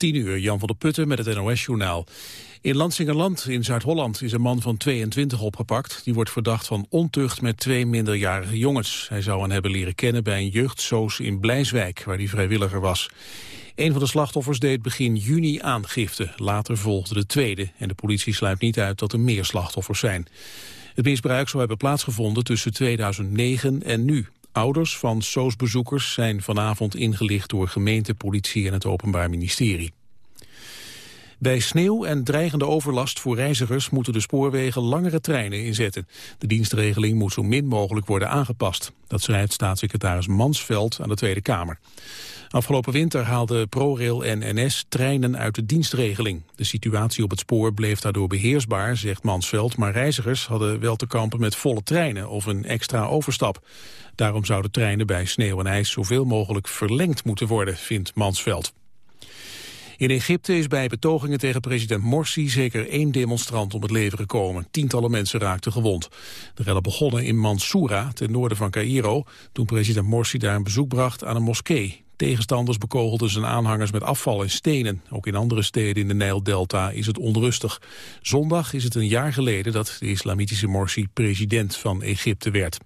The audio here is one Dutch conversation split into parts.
10 uur, Jan van der Putten met het NOS-journaal. In Lansingerland in Zuid-Holland is een man van 22 opgepakt. Die wordt verdacht van ontucht met twee minderjarige jongens. Hij zou hen hebben leren kennen bij een jeugdsoos in Blijswijk, waar hij vrijwilliger was. Een van de slachtoffers deed begin juni aangifte. Later volgde de tweede en de politie sluit niet uit dat er meer slachtoffers zijn. Het misbruik zou hebben plaatsgevonden tussen 2009 en nu. Ouders van SOS-bezoekers zijn vanavond ingelicht door gemeente, politie en het Openbaar Ministerie. Bij sneeuw en dreigende overlast voor reizigers moeten de spoorwegen langere treinen inzetten. De dienstregeling moet zo min mogelijk worden aangepast. Dat schrijft staatssecretaris Mansveld aan de Tweede Kamer. Afgelopen winter haalden ProRail en NS treinen uit de dienstregeling. De situatie op het spoor bleef daardoor beheersbaar, zegt Mansveld... maar reizigers hadden wel te kampen met volle treinen of een extra overstap. Daarom zouden treinen bij sneeuw en ijs zoveel mogelijk verlengd moeten worden, vindt Mansveld. In Egypte is bij betogingen tegen president Morsi zeker één demonstrant om het leven gekomen. Tientallen mensen raakten gewond. De rellen begonnen in Mansoura, ten noorden van Cairo, toen president Morsi daar een bezoek bracht aan een moskee. Tegenstanders bekogelden zijn aanhangers met afval en stenen. Ook in andere steden in de Nijldelta is het onrustig. Zondag is het een jaar geleden dat de islamitische Morsi president van Egypte werd.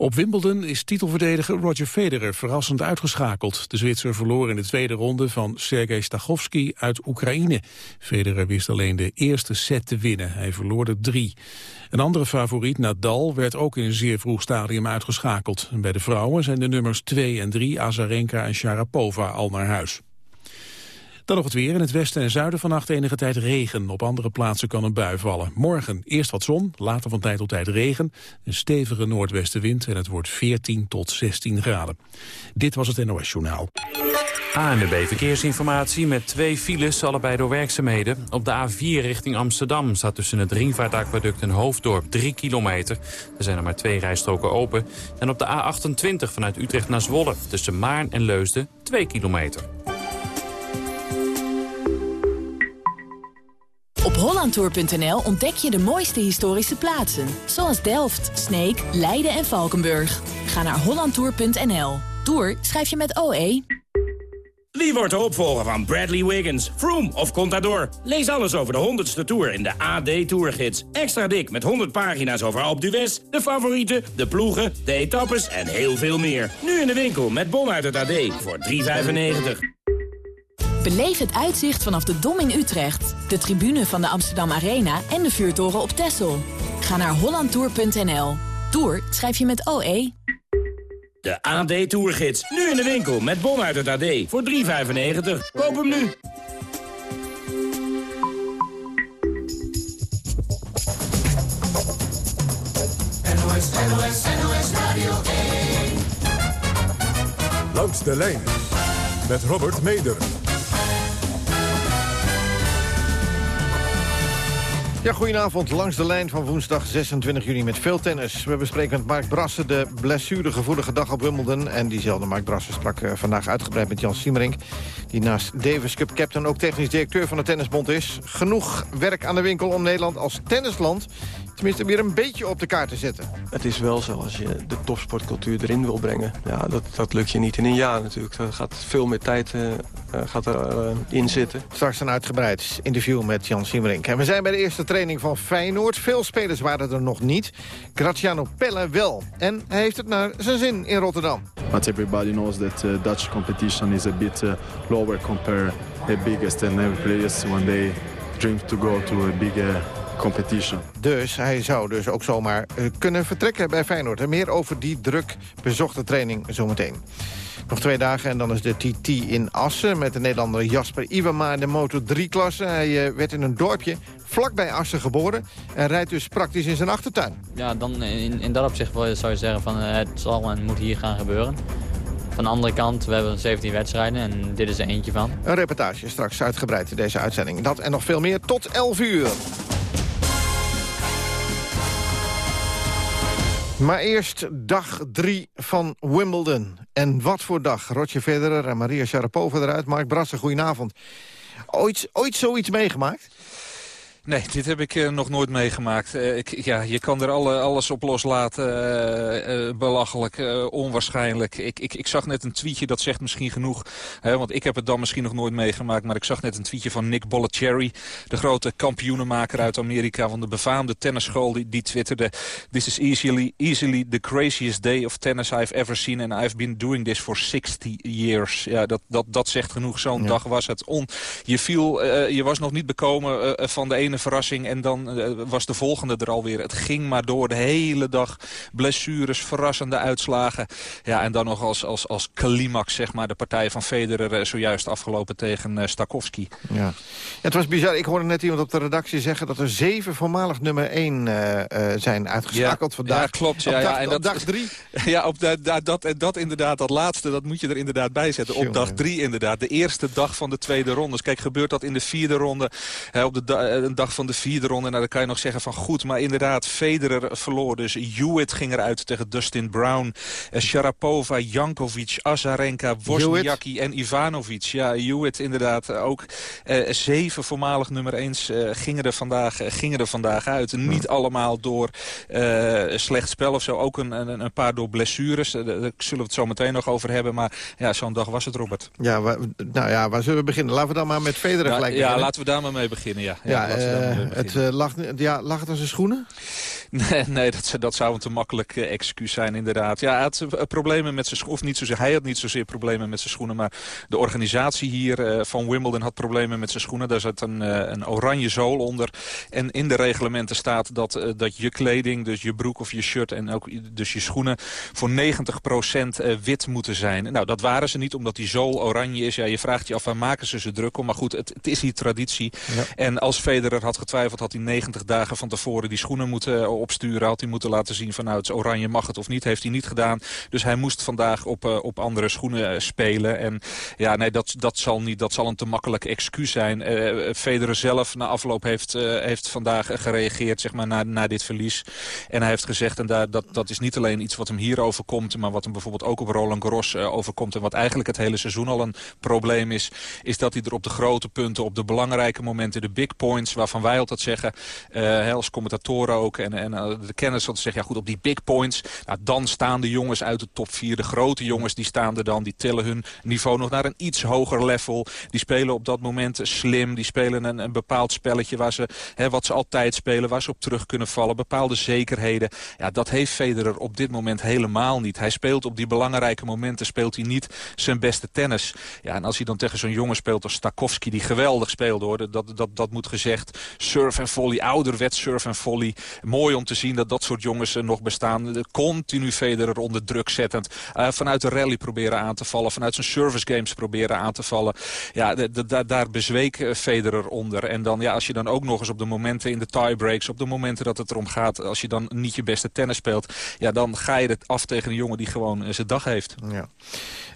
Op Wimbledon is titelverdediger Roger Federer verrassend uitgeschakeld. De Zwitser verloor in de tweede ronde van Sergej Stachowski uit Oekraïne. Federer wist alleen de eerste set te winnen. Hij verloor er drie. Een andere favoriet, Nadal, werd ook in een zeer vroeg stadium uitgeschakeld. bij de vrouwen zijn de nummers 2 en 3, Azarenka en Sharapova, al naar huis. Dan nog het weer. In het westen en zuiden vannacht enige tijd regen. Op andere plaatsen kan een bui vallen. Morgen eerst wat zon, later van tijd tot tijd regen. Een stevige noordwestenwind en het wordt 14 tot 16 graden. Dit was het NOS Journaal. ANWB Verkeersinformatie met twee files, allebei door werkzaamheden. Op de A4 richting Amsterdam staat tussen het Ringvaartaquaduct en Hoofddorp 3 kilometer. Er zijn er maar twee rijstroken open. En op de A28 vanuit Utrecht naar Zwolle tussen Maarn en Leusden 2 kilometer. Op hollandtour.nl ontdek je de mooiste historische plaatsen. Zoals Delft, Sneek, Leiden en Valkenburg. Ga naar hollandtour.nl. Tour schrijf je met OE. Wie wordt de opvolger van Bradley Wiggins, Froome of Contador? Lees alles over de 100ste Tour in de AD Tourgids. Extra dik met 100 pagina's over Alpe d'Huez, de favorieten, de ploegen, de etappes en heel veel meer. Nu in de winkel met bon uit het AD voor 3,95. Beleef het uitzicht vanaf de Dom in Utrecht, de tribune van de Amsterdam Arena en de vuurtoren op Texel. Ga naar hollandtour.nl. Tour schrijf je met OE. De AD Tourgids, nu in de winkel met bon uit het AD voor 3,95. Koop hem nu. NOS, NOS, NOS Radio 1. Langs de lijn met Robert Meder. Ja, goedenavond. Langs de lijn van woensdag 26 juni met veel tennis. We bespreken met Mark Brassen de blessuregevoelige dag op Wimbledon. En diezelfde Mark Brassen sprak eh, vandaag uitgebreid met Jan Siemerink... die naast Davis Cup captain ook technisch directeur van de Tennisbond is. Genoeg werk aan de winkel om Nederland als tennisland... tenminste weer een beetje op de kaart te zetten. Het is wel zo, als je de topsportcultuur erin wil brengen... Ja, dat, dat lukt je niet in een jaar natuurlijk. Er gaat veel meer tijd uh, gaat er, uh, in zitten. Straks een uitgebreid interview met Jan Siemerink. En we zijn bij de eerste training van Feyenoord. Veel spelers waren er nog niet. Graziano Pelle wel. En hij heeft het naar zijn zin in Rotterdam. But everybody knows that uh, Dutch competition is a bit uh, lower compared the biggest and every players when they dream to go to a bigger competition. Dus hij zou dus ook zomaar uh, kunnen vertrekken bij Feyenoord. En meer over die druk bezochte training zometeen. Nog twee dagen en dan is de TT in Assen... met de Nederlander Jasper Iwama in de Moto3-klasse. Hij uh, werd in een dorpje vlakbij Assen geboren... en rijdt dus praktisch in zijn achtertuin. Ja, dan in, in dat opzicht zou je zeggen van uh, het zal en moet hier gaan gebeuren. Van de andere kant, we hebben 17 wedstrijden en dit is er eentje van. Een reportage straks uitgebreid in deze uitzending. Dat en nog veel meer tot 11 uur. Maar eerst dag drie van Wimbledon. En wat voor dag. Roger Federer en Maria Sharapova eruit. Mark Brassen, goedenavond. Ooit, ooit zoiets meegemaakt? Nee, dit heb ik uh, nog nooit meegemaakt. Uh, ik, ja, je kan er alle, alles op loslaten. Uh, belachelijk, onwaarschijnlijk. Ik, ik, ik zag net een tweetje, dat zegt misschien genoeg. Hè, want ik heb het dan misschien nog nooit meegemaakt. Maar ik zag net een tweetje van Nick Bollettieri. De grote kampioenenmaker uit Amerika van de befaamde tennisschool. Die, die twitterde... This is easily, easily the craziest day of tennis I've ever seen. And I've been doing this for 60 years. Ja, dat, dat, dat zegt genoeg. Zo'n ja. dag was het. On, je, viel, je was nog niet bekomen van de ene verrassing en dan uh, was de volgende er alweer. Het ging maar door de hele dag. Blessures, verrassende uitslagen. Ja, en dan nog als, als, als climax, zeg maar, de partij van Federer uh, zojuist afgelopen tegen uh, Stakowski. Ja. ja. het was bizar. Ik hoorde net iemand op de redactie zeggen dat er zeven voormalig nummer 1 zijn uitgeschakeld ja, vandaag. Ja, klopt. Ja, op dag, ja, en op dag drie. Ja, op da, dat, dat inderdaad, dat laatste, dat moet je er inderdaad bij zetten. Op dag drie inderdaad. De eerste dag van de tweede ronde. Dus kijk, gebeurt dat in de vierde ronde. Hè, op de da, een dag van de vierde ronde. Nou, dan kan je nog zeggen van goed. Maar inderdaad, Federer verloor. Dus Hewitt ging eruit tegen Dustin Brown. Uh, Sharapova, Jankovic, Azarenka, Wozniacki en Ivanovic. Ja, Hewitt inderdaad ook. Uh, zeven voormalig nummer 1 uh, gingen, er vandaag, gingen er vandaag uit. Niet allemaal door slecht spel of zo. Ook een, een, een paar door blessures. Daar zullen we het zo meteen nog over hebben. Maar ja, zo'n dag was het, Robert. Ja, waar, nou ja, waar zullen we beginnen? Laten we dan maar met Federer ja, gelijk beginnen. Ja, laten we daar maar mee beginnen, ja. ja, ja het uh, lag, ja, lag het aan zijn schoenen? Nee, nee dat, dat zou een te makkelijk uh, excuus zijn inderdaad. Ja, hij had uh, problemen met zijn schoenen. Of niet zozeer, hij had niet zozeer problemen met zijn schoenen. Maar de organisatie hier van Wimbledon had problemen met zijn schoenen. Daar zat een, een oranje zool onder. En in de reglementen staat dat, dat je kleding, dus je broek of je shirt... en ook dus je schoenen voor 90% wit moeten zijn. Nou, dat waren ze niet, omdat die zool oranje is. Ja, je vraagt je af, waar maken ze ze druk om? Maar goed, het, het is hier traditie. Ja. En als Federer had getwijfeld, had hij 90 dagen van tevoren die schoenen moeten opsturen. Had hij moeten laten zien van nou, het oranje, mag het of niet. Heeft hij niet gedaan. Dus hij moest vandaag op, uh, op andere schoenen spelen. En ja, nee, dat, dat, zal, niet, dat zal een te makkelijk excuus zijn. Federer zelf na afloop heeft, heeft vandaag gereageerd zeg maar, na, na dit verlies. En hij heeft gezegd, en daar, dat, dat is niet alleen iets wat hem hier overkomt... maar wat hem bijvoorbeeld ook op Roland Garros overkomt... en wat eigenlijk het hele seizoen al een probleem is... is dat hij er op de grote punten, op de belangrijke momenten... de big points, waarvan wij altijd zeggen... Uh, als commentatoren ook en, en uh, de kennis dat zeggen... ja goed, op die big points, nou, dan staan de jongens uit de top 4. De grote jongens die staan er dan, die tillen hun niveau nog naar een iets hoger level. Die spelen op dat moment slim, die spelen een, een bepaald spelletje... Waar ze, hè, wat ze altijd spelen, waar ze op terug kunnen vallen. Bepaalde zekerheden. Ja, dat heeft Federer op dit moment helemaal niet. Hij speelt op die belangrijke momenten, speelt hij niet zijn beste tennis. Ja, en als hij dan tegen zo'n jongen speelt als Stakowski... die geweldig speelde, hoor, dat, dat, dat moet gezegd. Surf en volley, ouderwets surf en volley. Mooi om te zien dat dat soort jongens nog bestaan. Continu Federer onder druk zettend. Uh, vanuit de rally proberen aan te vallen. Vanuit zijn service games proberen aan te vallen. Ja, de, de, de, daar bezweek uh, Federer onder. En dan, ja, als je dan ook nog eens op de momenten in de tiebreaks... op de momenten dat het erom gaat... als je dan niet je beste tennis speelt... ja, dan ga je het af tegen een jongen die gewoon zijn dag heeft. Ja.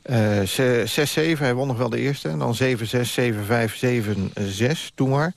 Uh, 6-7, hij won nog wel de eerste. En dan 7-6, 7-5, 7-6. Doe maar.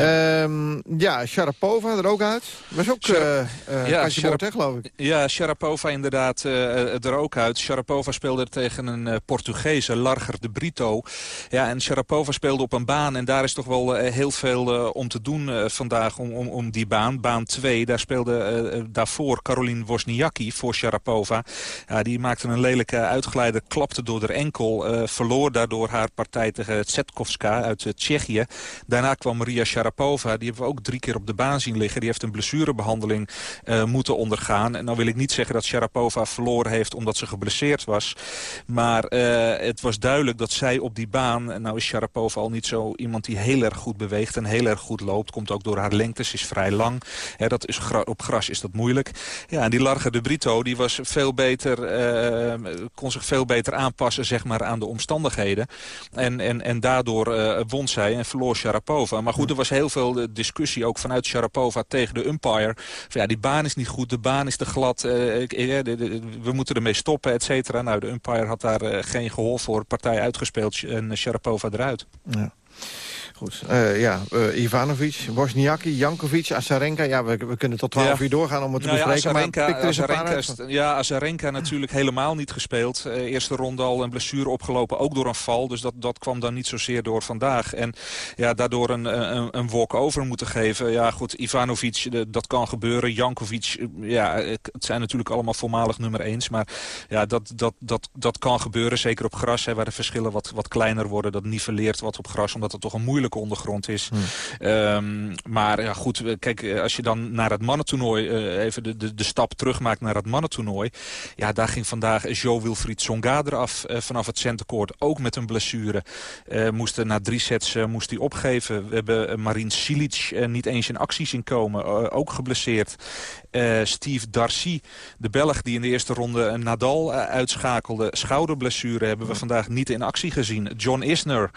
Um, ja, Sharapova er ook uit. Was ook Shara uh, uh, ja, Sharap hè, geloof ik. Ja, Sharapova inderdaad uh, er ook uit. Sharapova speelde tegen een uh, Portugese, Larger de Brito. Ja, en Sharapova speelde op een baan. En daar is toch wel heel veel om te doen vandaag om, om, om die baan. Baan 2, daar speelde daarvoor Caroline Wozniacki voor Sharapova. Ja, die maakte een lelijke uitgeleider, klapte door de enkel. Verloor daardoor haar partij tegen Tsetkovska uit Tsjechië. Daarna kwam Maria Sharapova Sharapova, die hebben we ook drie keer op de baan zien liggen. Die heeft een blessurebehandeling uh, moeten ondergaan. En dan wil ik niet zeggen dat Sharapova verloren heeft omdat ze geblesseerd was. Maar uh, het was duidelijk dat zij op die baan... en nou is Sharapova al niet zo iemand die heel erg goed beweegt en heel erg goed loopt. Komt ook door haar lengte, ze is vrij lang. Dat is op gras is dat moeilijk. Ja, en die Larga de Brito, die was veel beter, uh, kon zich veel beter aanpassen zeg maar, aan de omstandigheden. En, en, en daardoor won zij en verloor Sharapova. Maar goed, er was heel veel discussie, ook vanuit Sharapova tegen de umpire. Van, ja, die baan is niet goed, de baan is te glad, uh, we moeten ermee stoppen, et cetera. Nou, de umpire had daar geen gehoor voor, partij uitgespeeld en Sharapova eruit. Ja. Goed, uh, ja, uh, Ivanovic, Wozniacki, Jankovic, Azarenka. Ja, we, we kunnen tot 12 uur doorgaan om het te nou bespreken. Ja, Azarenka, maar Azarenka, ja, Azarenka natuurlijk helemaal niet gespeeld. Uh, eerste ronde al een blessure opgelopen, ook door een val. Dus dat, dat kwam dan niet zozeer door vandaag. En ja, daardoor een, een, een walk-over moeten geven. Ja, goed, Ivanovic, dat kan gebeuren. Jankovic, ja, het zijn natuurlijk allemaal voormalig nummer 1. Maar ja, dat, dat, dat, dat kan gebeuren, zeker op gras, hè, waar de verschillen wat, wat kleiner worden. Dat niveleert wat op gras, omdat het toch een moeilijk ondergrond is. Hmm. Ehm, maar ja, goed, kijk, eh, als je dan naar het mannentoernooi... Uh, even de, de, de stap terugmaakt naar het mannentoernooi... ja, daar ging vandaag Jo Wilfried Songa eraf uh, vanaf het centercourt. Ook met een blessure. Uh, moest na drie sets moest hij opgeven. We hebben Marin Silic niet eens in actie zien komen. ook geblesseerd. Steve Darcy, de Belg die in de eerste ronde Nadal uitschakelde. Schouderblessure hebben we vandaag niet in actie gezien. John Isner,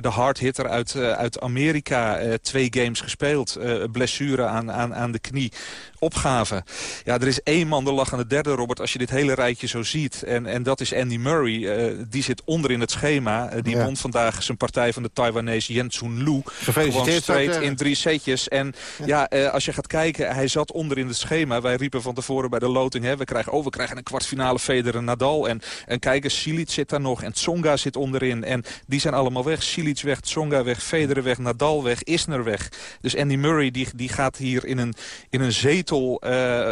de hardhitter uit uit Amerika. Uh, twee games gespeeld. Uh, blessure aan, aan, aan de knie opgave. Ja, er is één man de lach aan de derde, Robert, als je dit hele rijtje zo ziet. En, en dat is Andy Murray. Uh, die zit onder in het schema. Die ja. won vandaag zijn partij van de Taiwanese Yen Tsun Lu. Gefeliciteerd. Gewoon in drie setjes. En ja, ja als je gaat kijken, hij zat onder in het schema. Wij riepen van tevoren bij de loting, hè, we, krijgen, oh, we krijgen een kwartfinale Federer Nadal. En, en kijk eens, Silic zit daar nog en Tsonga zit onderin. En die zijn allemaal weg. Silic weg, Tsonga weg, Federer weg, Nadal weg. Dus Andy Murray die, die gaat hier in een, in een zetel uh,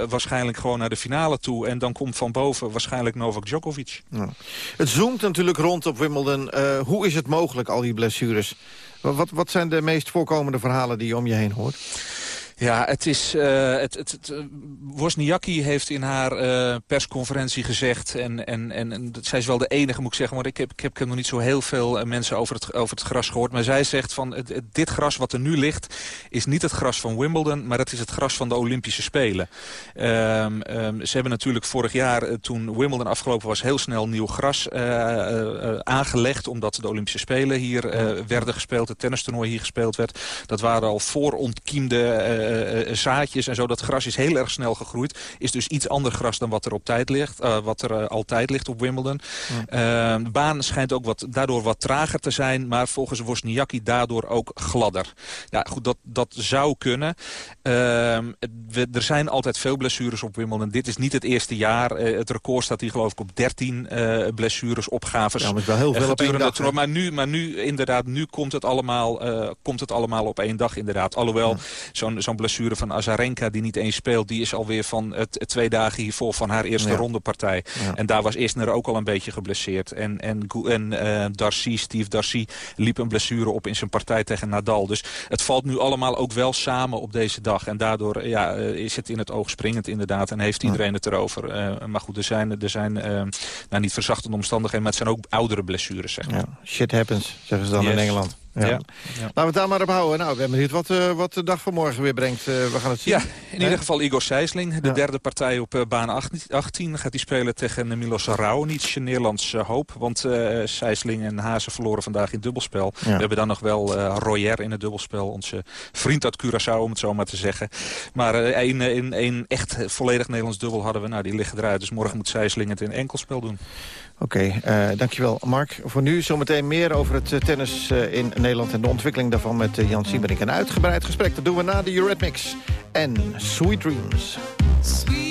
waarschijnlijk gewoon naar de finale toe. En dan komt van boven waarschijnlijk Novak Djokovic. Ja. Het zoomt natuurlijk rond op Wimbledon. Uh, hoe is het mogelijk, al die blessures? Wat, wat zijn de meest voorkomende verhalen die je om je heen hoort? Ja, het is... Uh, het, het, het, Wozniacki heeft in haar uh, persconferentie gezegd... En, en, en, zij is wel de enige, moet ik zeggen... maar ik heb, ik heb, nog niet zo heel veel mensen over het, over het gras gehoord. Maar zij zegt van, dit gras wat er nu ligt... is niet het gras van Wimbledon, maar het is het gras van de Olympische Spelen. Um, um, ze hebben natuurlijk vorig jaar, toen Wimbledon afgelopen was... heel snel nieuw gras aangelegd... omdat de Olympische Spelen hier werden gespeeld. Het tennistoernooi hier gespeeld werd. Dat waren al voorontkiemde zaadjes en zo. Dat gras is heel erg snel gegroeid. Is dus iets ander gras dan wat er, op tijd ligt, uh, wat er altijd ligt op Wimbledon. Ja. de baan schijnt ook wat, daardoor wat trager te zijn. Maar volgens Wozniacki daardoor ook gladder. Ja, goed, dat, dat zou kunnen. Ehm, we, er zijn altijd veel blessures op Wimbledon. Dit is niet het eerste jaar. het record staat hier geloof ik op 13 blessures, opgaves. Ja, maar wel heel veel op één dag. maar, nu, maar nu, inderdaad, nu komt het allemaal, komt het allemaal op één dag inderdaad. Alhoewel, zo'n zo'n blessure van Azarenka die niet eens speelt... die is alweer van het, twee dagen hiervoor van haar eerste ja. rondepartij. Ja. En daar was Isner ook al een beetje geblesseerd. En, en, en uh, Darcy, Steve Darcy liep een blessure op in zijn partij tegen Nadal. Dus het valt nu allemaal ook wel samen op deze dag. En daardoor ja, uh, is het in het oog springend inderdaad. En heeft iedereen het erover. Uh, maar goed, er zijn, er zijn nou, niet verzachtende omstandigheden... maar het zijn ook oudere blessures, zeg maar. Shit happens, zeggen ze dan yes. in Engeland. Ja. Ja. Laten we het daar maar op houden. Nou, we hebben benieuwd wat, uh, wat de dag van morgen weer brengt. Uh, we gaan het zien. Ja, in ieder geval Igor Sijsling. De ja. derde partij op uh, baan 18 gaat hij spelen tegen Milos Raonic, Nederlands hoop. Want Sijsling en Hazen verloren vandaag in dubbelspel. We hebben dan nog wel Royer in het dubbelspel. Onze vriend uit Curaçao, om het zo maar te zeggen. Maar een echt volledig Nederlands dubbel hadden we. Nou, die liggen eruit. Dus morgen moet Sijsling het in enkelspel doen. Oké, okay, uh, dankjewel Mark. Voor nu zometeen meer over het uh, tennis uh, in Nederland... en de ontwikkeling daarvan met Jan Sieberink. Een uitgebreid gesprek, dat doen we na de Eurythmics en Sweet Dreams. Sweet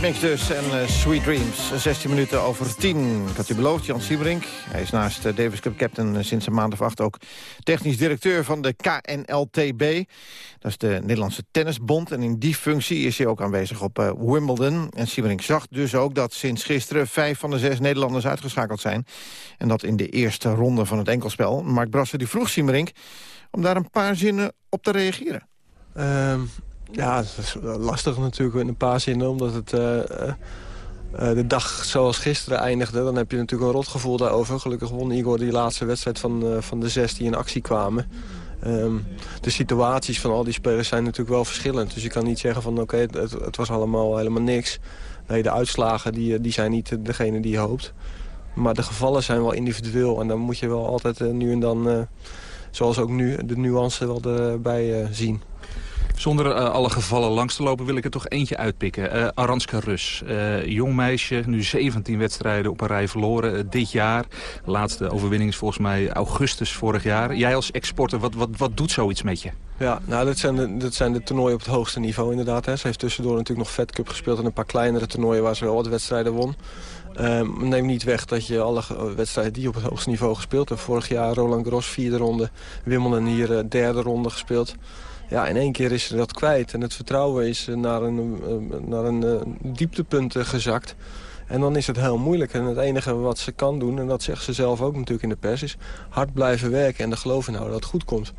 Eurythmics dus en uh, Sweet Dreams. 16 minuten over 10. Ik had u beloofd, Jan Siebrink. Hij is naast uh, Davis Cup captain uh, sinds een maand of acht ook technisch directeur van de KNLTB. Dat is de Nederlandse Tennisbond. En in die functie is hij ook aanwezig op Wimbledon. En Siebrink zag dus ook dat sinds gisteren vijf van de zes Nederlanders uitgeschakeld zijn. En dat in de eerste ronde van het enkelspel. Mark Brasser die vroeg Siebrink om daar een paar zinnen op te reageren. Ehm, ja, het is lastig natuurlijk in een paar zinnen, omdat het... Uh, uh, de dag zoals gisteren eindigde, dan heb je natuurlijk een rotgevoel daarover. Gelukkig won Igor die laatste wedstrijd van, van de zes die in actie kwamen. Um, de situaties van al die spelers zijn natuurlijk wel verschillend. Dus je kan niet zeggen van oké, het, het, was allemaal helemaal niks. Nee, de uitslagen die, die zijn niet degene die je hoopt. Maar de gevallen zijn wel individueel. En dan moet je wel altijd nu en dan, zoals ook nu, de nuance wel erbij zien. Zonder uh, alle gevallen langs te lopen wil ik er toch eentje uitpikken. Uh, Aranska Rus, uh, jong meisje, nu 17 wedstrijden op een rij verloren dit jaar. Laatste overwinning is volgens mij augustus vorig jaar. Jij als exporter, wat, wat, wat doet zoiets met je? Ja, nou, dat zijn, de, dat zijn de toernooien op het hoogste niveau inderdaad. Hè. Ze heeft tussendoor natuurlijk nog Fed Cup gespeeld... en een paar kleinere toernooien waar ze wel wat wedstrijden won. Um, neem niet weg dat je alle wedstrijden die op het hoogste niveau gespeeld hebt. Vorig jaar Roland Garros vierde ronde, Wimbledon hier derde ronde gespeeld ja, in één keer is ze dat kwijt. En het vertrouwen is eh, naar een, eh, naar een uh, dieptepunt gezakt. En dan is het heel moeilijk. En het enige wat ze kan doen, en dat zegt ze zelf ook natuurlijk in de pers... is hard blijven werken en er geloof in houden dat het goed komt.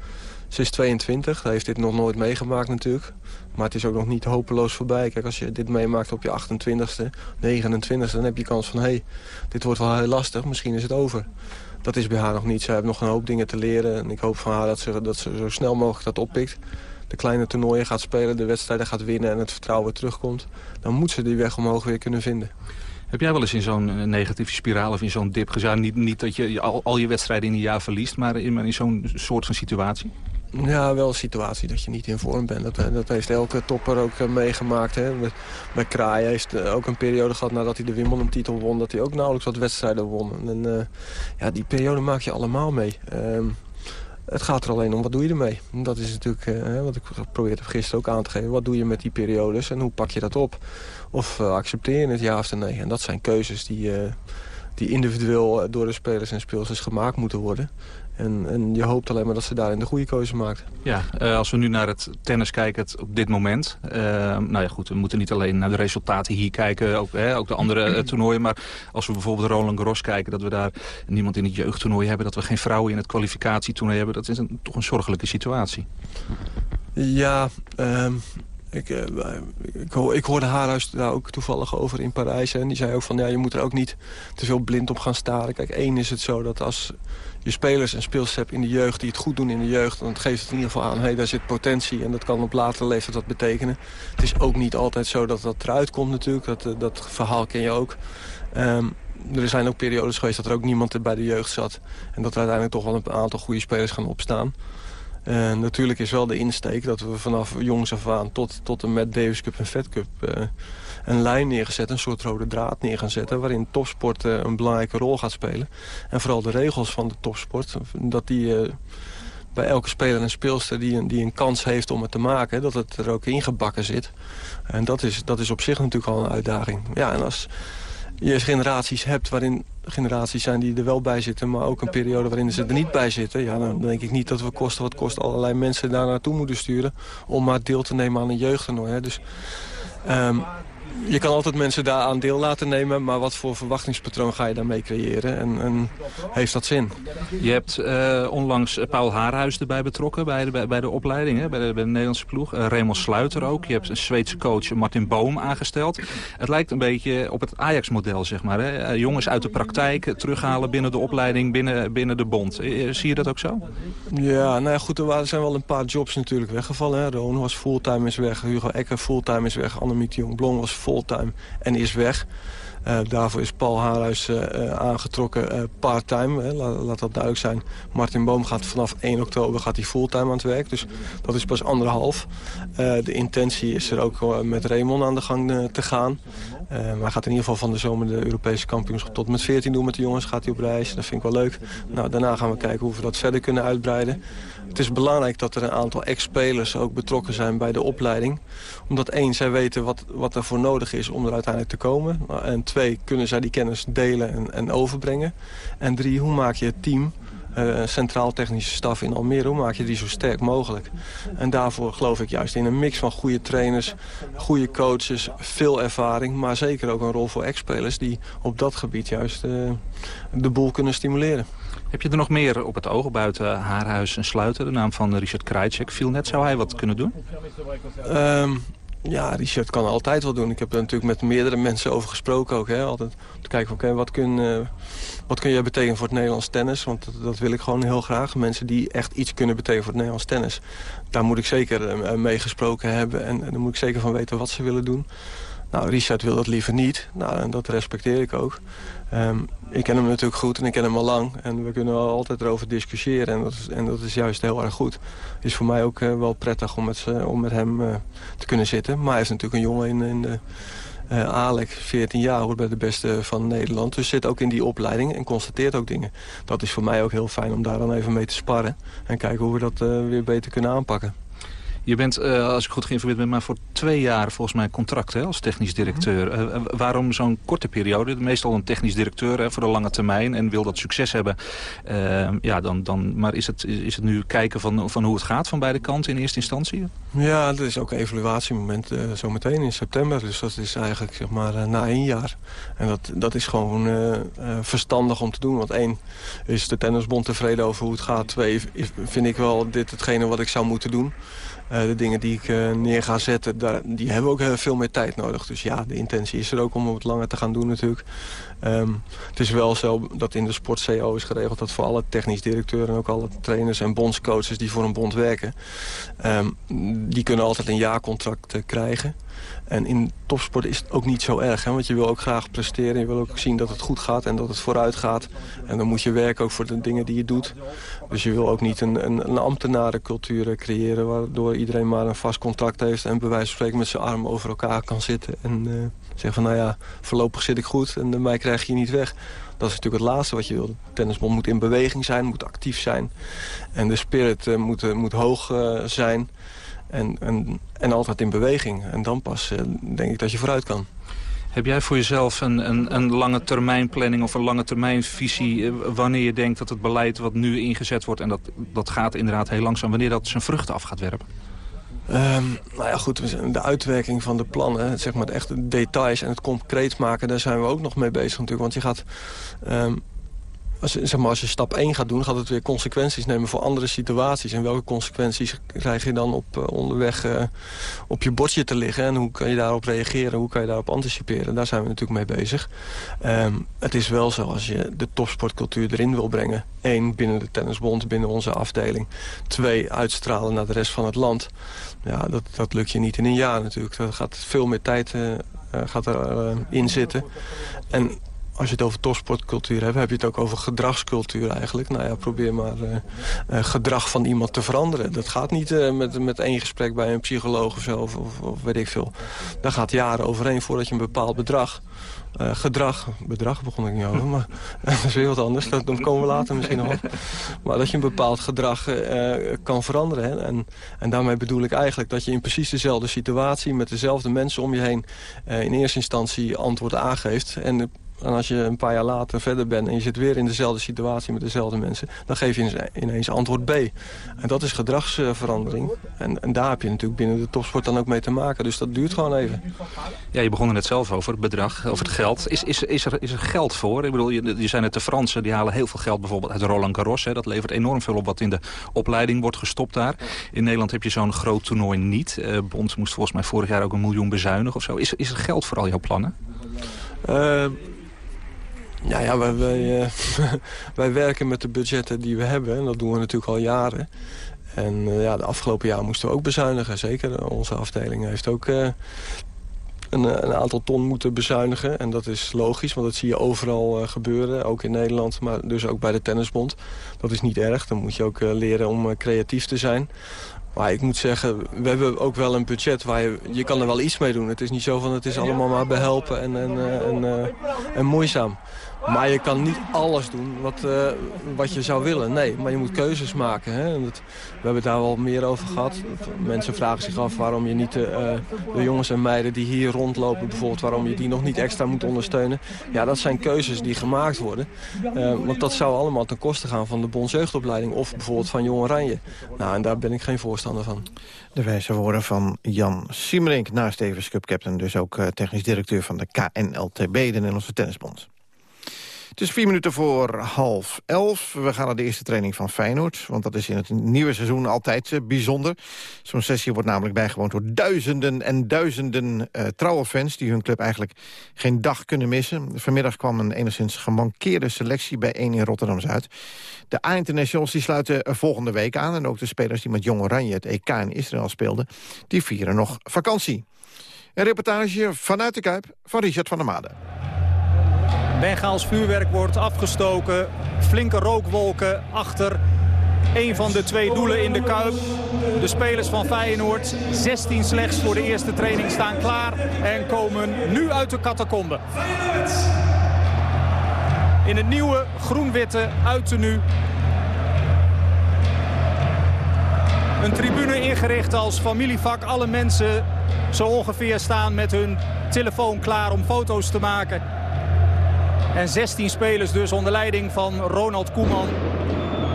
Ze is 22, heeft dit nog nooit meegemaakt natuurlijk. Maar het is ook nog niet hopeloos voorbij. Kijk, als je dit meemaakt op je 28e, 29e... dan heb je kans van, hé, hey, dit wordt wel heel lastig, misschien is het over. Dat is bij haar nog niet. Ze heeft nog een hoop dingen te leren. En ik hoop van haar dat ze, dat ze zo snel mogelijk dat oppikt. De kleine toernooien gaat spelen, de wedstrijden gaat winnen en het vertrouwen terugkomt. Dan moet ze die weg omhoog weer kunnen vinden. Heb jij wel eens in zo'n eh, negatieve spiraal of in zo'n dip gezien? Niet, niet dat je al, je wedstrijden in een jaar verliest, maar in, in zo'n soort van situatie? Ja, wel een situatie dat je niet in vorm bent. Dat, eh, dat heeft elke topper ook uh, meegemaakt. Hè. Bij Kraai heeft uh, ook een periode gehad nadat hij de Wimbledon-titel won... dat hij ook nauwelijks wat wedstrijden won. En ja, die periode maak je allemaal mee. Ehm, het gaat er alleen om, wat doe je ermee? Dat is natuurlijk wat ik probeerde gisteren ook aan te geven. Wat doe je met die periodes en hoe pak je dat op? Of accepteer je het ja of nee? En dat zijn keuzes die, die individueel door de spelers en speelsters gemaakt moeten worden. En, en, je hoopt alleen maar dat ze daarin de goede keuze maakt. Ja, uh, als we nu naar het tennis kijken het, op dit moment. Uh, nou ja, goed, we moeten niet alleen naar de resultaten hier kijken. Ook, hè, ook de andere uh, toernooien. Maar als we bijvoorbeeld Roland Garros kijken. Dat we daar niemand in het jeugdtoernooi hebben. Dat we geen vrouwen in het kwalificatietoernooi hebben. Dat is een, toch een zorgelijke situatie. Ja, um, ik, ik, ik, hoorde Haarhuis daar ook toevallig over in Parijs. En die zei ook van, ja, je moet er ook niet te veel blind op gaan staren. Kijk, één is het zo dat als je spelers en hebt in de jeugd... die het goed doen in de jeugd, dan geeft het in ieder geval aan... hey, daar zit potentie en dat kan op latere leeftijd wat betekenen. Het is ook niet altijd zo dat dat eruit komt natuurlijk. Dat, eh, dat verhaal ken je ook. Um, er zijn ook periodes geweest dat er ook niemand bij de jeugd zat. En dat er uiteindelijk toch wel een aantal goede spelers gaan opstaan. Natuurlijk is wel de insteek dat we vanaf jongs af aan tot, tot en met Davis Cup en Fed Cup... Uh, een lijn neergezet, een soort rode draad neer gaan zetten... waarin topsport uh, een belangrijke rol gaat spelen. En vooral de regels van de topsport, dat die bij elke speler en speelster die een, die een kans heeft om het te maken... dat het er ook ingebakken zit. En dat is, dat is op zich natuurlijk al een uitdaging. Ja, en als je generaties hebt waarin generaties zijn die er wel bij zitten... maar ook een periode waarin ze er niet bij zitten... Ja, dan denk ik niet dat we kosten wat kost allerlei mensen daar naartoe moeten sturen... om maar deel te nemen aan een jeugdtoernooi. Dus um, je kan altijd mensen daaraan deel laten nemen... maar wat voor verwachtingspatroon ga je daarmee creëren? En, en heeft dat zin? Je hebt uh, onlangs Paul Haarhuis erbij betrokken bij de, bij de opleiding, hè, bij, de, bij de Nederlandse ploeg. Uh, Raymond Sluiter ook. Je hebt een Zweedse coach Martin Boom aangesteld. Het lijkt een beetje op het Ajax-model, zeg maar. Hè? Jongens uit de praktijk terughalen binnen de opleiding, binnen, binnen de bond. zie je dat ook zo? Ja, nou ja, goed, er zijn wel een paar jobs natuurlijk weggevallen. Hè. Roon was fulltime is weg, Hugo Ecker fulltime is weg, Annemiek de Jong-Blom was fulltime en is weg. daarvoor is Paul Haarhuis aangetrokken part-time. Laat, dat duidelijk zijn. Martin Boom gaat vanaf 1 oktober gaat hij fulltime aan het werk. Dus dat is pas anderhalf. de intentie is er ook met Raymond aan de gang te gaan. maar hij gaat in ieder geval van de zomer de Europese kampioenschap tot met 14 doen met de jongens. Gaat hij op reis. Dat vind ik wel leuk. Nou, daarna gaan we kijken hoe we dat verder kunnen uitbreiden. Het is belangrijk dat er een aantal ex-spelers ook betrokken zijn bij de opleiding. Omdat één, zij weten wat, wat er voor nodig is om er uiteindelijk te komen. En twee, kunnen zij die kennis delen en, en overbrengen. En drie, hoe maak je het team uh, centraal technische staf in Almere, hoe maak je die zo sterk mogelijk? En daarvoor geloof ik juist in een mix van goede trainers, goede coaches, veel ervaring... maar zeker ook een rol voor ex-spelers die op dat gebied juist uh, de boel kunnen stimuleren. Heb je er nog meer op het oog buiten Haarhuis en Sluiten? De naam van Richard Krajcek viel net. Zou hij wat kunnen doen? Um, ja, Richard kan altijd wat doen. Ik heb er natuurlijk met meerdere mensen over gesproken ook. Hè? Altijd om te kijken, oké, wat, kun, uh, wat kun jij betekenen voor het Nederlands tennis? Want dat, wil ik gewoon heel graag. Mensen die echt iets kunnen betekenen voor het Nederlands tennis. Daar moet ik zeker uh, mee gesproken hebben. En, en daar moet ik zeker van weten wat ze willen doen. Nou, Richard wil dat liever niet. Nou, en dat respecteer ik ook. Um, ik ken hem natuurlijk goed en ik ken hem al lang. En we kunnen altijd erover discussiëren. En dat is, en dat is juist heel erg goed. Is voor mij ook uh, wel prettig om met, om met hem uh, te kunnen zitten. Maar hij is natuurlijk een jongen in, in de... Uh, Alek, 14 jaar, hoort bij de beste van Nederland. Dus zit ook in die opleiding en constateert ook dingen. Dat is voor mij ook heel fijn om daar dan even mee te sparren. En kijken hoe we dat weer beter kunnen aanpakken. Je bent, uh, als ik goed geïnformeerd ben, maar voor twee jaar volgens mij contract hè, als technisch directeur. Uh, waarom zo'n korte periode? Meestal een technisch directeur hè, voor de lange termijn en wil dat succes hebben. Uh, ja, dan, dan, maar is het, is het nu kijken van, van hoe het gaat van beide kanten in eerste instantie? Ja, dat is ook een evaluatiemoment zometeen in september. Dus dat is eigenlijk zeg maar na één jaar. En dat, dat is gewoon verstandig om te doen. Want één, is de tennisbond tevreden over hoe het gaat. Twee, vind ik wel dit hetgene wat ik zou moeten doen. Uh, de dingen die ik uh, neer ga zetten, daar, die hebben ook heel veel meer tijd nodig. Dus ja, de intentie is er ook om het langer te gaan doen natuurlijk. Um, het is wel zo dat in de sport CO is geregeld dat voor alle technisch directeuren... en ook alle trainers en bondscoaches die voor een bond werken... Um, die kunnen altijd een jaarcontract krijgen. En in topsport is het ook niet zo erg. Hè? Want je wil ook graag presteren. Je wil ook zien dat het goed gaat en dat het vooruit gaat. En dan moet je werken ook voor de dingen die je doet. Dus je wil ook niet een, een, een ambtenarencultuur creëren... waardoor iedereen maar een vast contract heeft... en bij wijze van spreken met zijn armen over elkaar kan zitten. En uh, zeggen van, nou ja, voorlopig zit ik goed en mij krijg je niet weg. Dat is natuurlijk het laatste wat je wil. De tennisbond moet in beweging zijn, moet actief zijn. En de spirit uh, moet, moet hoog zijn... En, en, en altijd in beweging. En dan pas uh, denk ik dat je vooruit kan. Heb jij voor jezelf een, een, een lange termijn planning of een lange termijn visie... Eh, wanneer je denkt dat het beleid wat nu ingezet wordt... en dat, dat gaat inderdaad heel langzaam, wanneer dat zijn vruchten af gaat werpen? Um, nou ja, goed, de uitwerking van de plannen, zeg maar de echte details en het concreet maken... daar zijn we ook nog mee bezig natuurlijk. Want je gaat um, als, als je stap 1 gaat doen, gaat het weer consequenties nemen voor andere situaties. En welke consequenties krijg je dan op uh, onderweg uh, op je bordje te liggen? En hoe kan je daarop reageren? Hoe kan je daarop anticiperen? Daar zijn we natuurlijk mee bezig. Um, het is wel zo, als je de topsportcultuur erin wil brengen... één, binnen de tennisbond, binnen onze afdeling. Twee, uitstralen naar de rest van het land. Ja, dat, dat lukt je niet in een jaar natuurlijk. Er gaat veel meer tijd uh, gaat er, in zitten. En als je het over topsportcultuur hebt, heb je het ook over gedragscultuur eigenlijk. Nou ja, probeer maar uh, uh, gedrag van iemand te veranderen. Dat gaat niet uh, met, met één gesprek bij een psycholoog of zo, of, of, of, weet ik veel. Daar gaat jaren overheen voordat je een bepaald bedrag... gedrag, bedrag begon ik niet over, maar dat is weer wat anders. Dat, dan komen we later misschien nog op. Maar dat je een bepaald gedrag kan veranderen. Hè? En, en daarmee bedoel ik eigenlijk dat je in precies dezelfde situatie... met dezelfde mensen om je heen in eerste instantie antwoord aangeeft... en en als je een paar jaar later verder bent en je zit weer in dezelfde situatie met dezelfde mensen... dan geef je ineens antwoord B. En dat is gedragsverandering. En, en daar heb je natuurlijk binnen de topsport dan ook mee te maken. Dus dat duurt gewoon even. Ja, je begon er net zelf over, het bedrag, over het geld. Is, is, is, er, is er geld voor? Ik bedoel, je, je zijn het de Fransen, die halen heel veel geld bijvoorbeeld uit Roland Garros. Hè. Dat levert enorm veel op wat in de opleiding wordt gestopt daar. In Nederland heb je zo'n groot toernooi niet. Uh, Bond moest volgens mij vorig jaar ook een miljoen bezuinigen of zo. Is, is er geld voor al jouw plannen? Uh, ja, ja wij, wij, uh, wij, werken met de budgetten die we hebben. En dat doen we natuurlijk al jaren. En uh, ja, de afgelopen jaar moesten we ook bezuinigen. Zeker, onze afdeling heeft ook uh, een, een, aantal ton moeten bezuinigen. En dat is logisch, want dat zie je overal gebeuren. Ook in Nederland, maar dus ook bij de Tennisbond. Dat is niet erg. Dan moet je ook leren om creatief te zijn. Maar ik moet zeggen, we hebben ook wel een budget waar je, je kan er wel iets mee doen. Het is niet zo van het is allemaal maar behelpen en, en, en, en moeizaam. Maar je kan niet alles doen wat, uh, wat je zou willen. Nee, maar je moet keuzes maken. Hè? Dat, we hebben het daar wel meer over gehad. Mensen vragen zich af waarom je niet de, uh, de jongens en meiden die hier rondlopen... bijvoorbeeld waarom je die nog niet extra moet ondersteunen. Ja, dat zijn keuzes die gemaakt worden. Want dat zou allemaal ten koste gaan van de bondsjeugdopleiding... of bijvoorbeeld van Jong Oranje. Nou, en daar ben ik geen voorstander van. De wijze woorden van Jan Siemerink, naast Davis Cup Captain... dus ook technisch directeur van de KNLTB, de Nederlandse Tennisbond. Het is vier minuten voor half elf. We gaan naar de eerste training van Feyenoord. Want dat is in het nieuwe seizoen altijd uh, bijzonder. Zo'n sessie wordt namelijk bijgewoond door duizenden en duizenden uh, trouwe fans... die hun club eigenlijk geen dag kunnen missen. Vanmiddag kwam een enigszins gemankeerde selectie bij 1 in Rotterdam-Zuid. De A-internationals sluiten volgende week aan. En ook de spelers die met Jong Oranje het EK in Israël speelden... die vieren nog vakantie. Een reportage vanuit de Kuip van Richard van der Made. Bengaals vuurwerk wordt afgestoken. Flinke rookwolken achter een van de twee doelen in de Kuip. De spelers van Feyenoord, 16 slechts voor de eerste training, staan klaar en komen nu uit de catacombe. In het nieuwe groen-witte uittenu. Een tribune ingericht als familievak. Alle mensen zo ongeveer staan met hun telefoon klaar om foto's te maken. En 16 spelers dus onder leiding van Ronald Koeman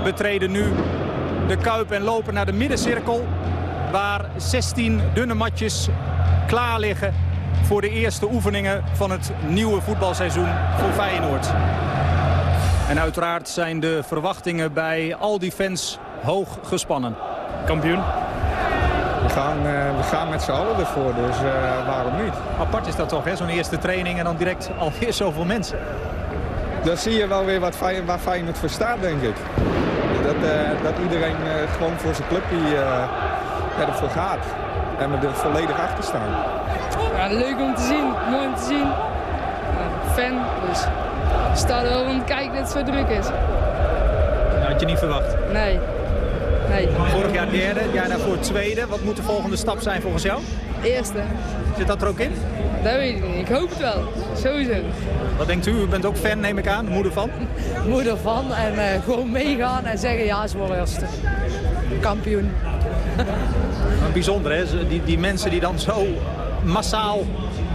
betreden nu de Kuip en lopen naar de middencirkel. Waar 16 dunne matjes klaar liggen voor de eerste oefeningen van het nieuwe voetbalseizoen voor Feyenoord. En uiteraard zijn de verwachtingen bij al die fans hoog gespannen. Kampioen? We gaan, uh, we gaan met z'n allen ervoor, dus uh, waarom niet? Apart is dat toch, zo'n eerste training en dan direct alweer zoveel mensen. Dan zie je wel weer wat waar Feyenoord voor staat, denk ik. Dat, uh, dat iedereen gewoon voor zijn clubje ervoor gaat. En er volledig achter staan. Ja, leuk om te zien, mooi om te zien. fan, dus ik sta er wel om te kijken dat het zo druk is. Dat had je niet verwacht? Nee. Nee. Vorig jaar derde, het jaar daarvoor tweede. Wat moet de volgende stap zijn volgens jou? Eerste. Zit dat er ook in? Dat weet ik niet. Ik hoop het wel. Sowieso. Wat denkt u? U bent ook fan, neem ik aan. Moeder van? Moeder van. En uh, gewoon meegaan en zeggen ja, ze worden eerste. Kampioen. bijzonder hè? Die, die mensen die dan zo massaal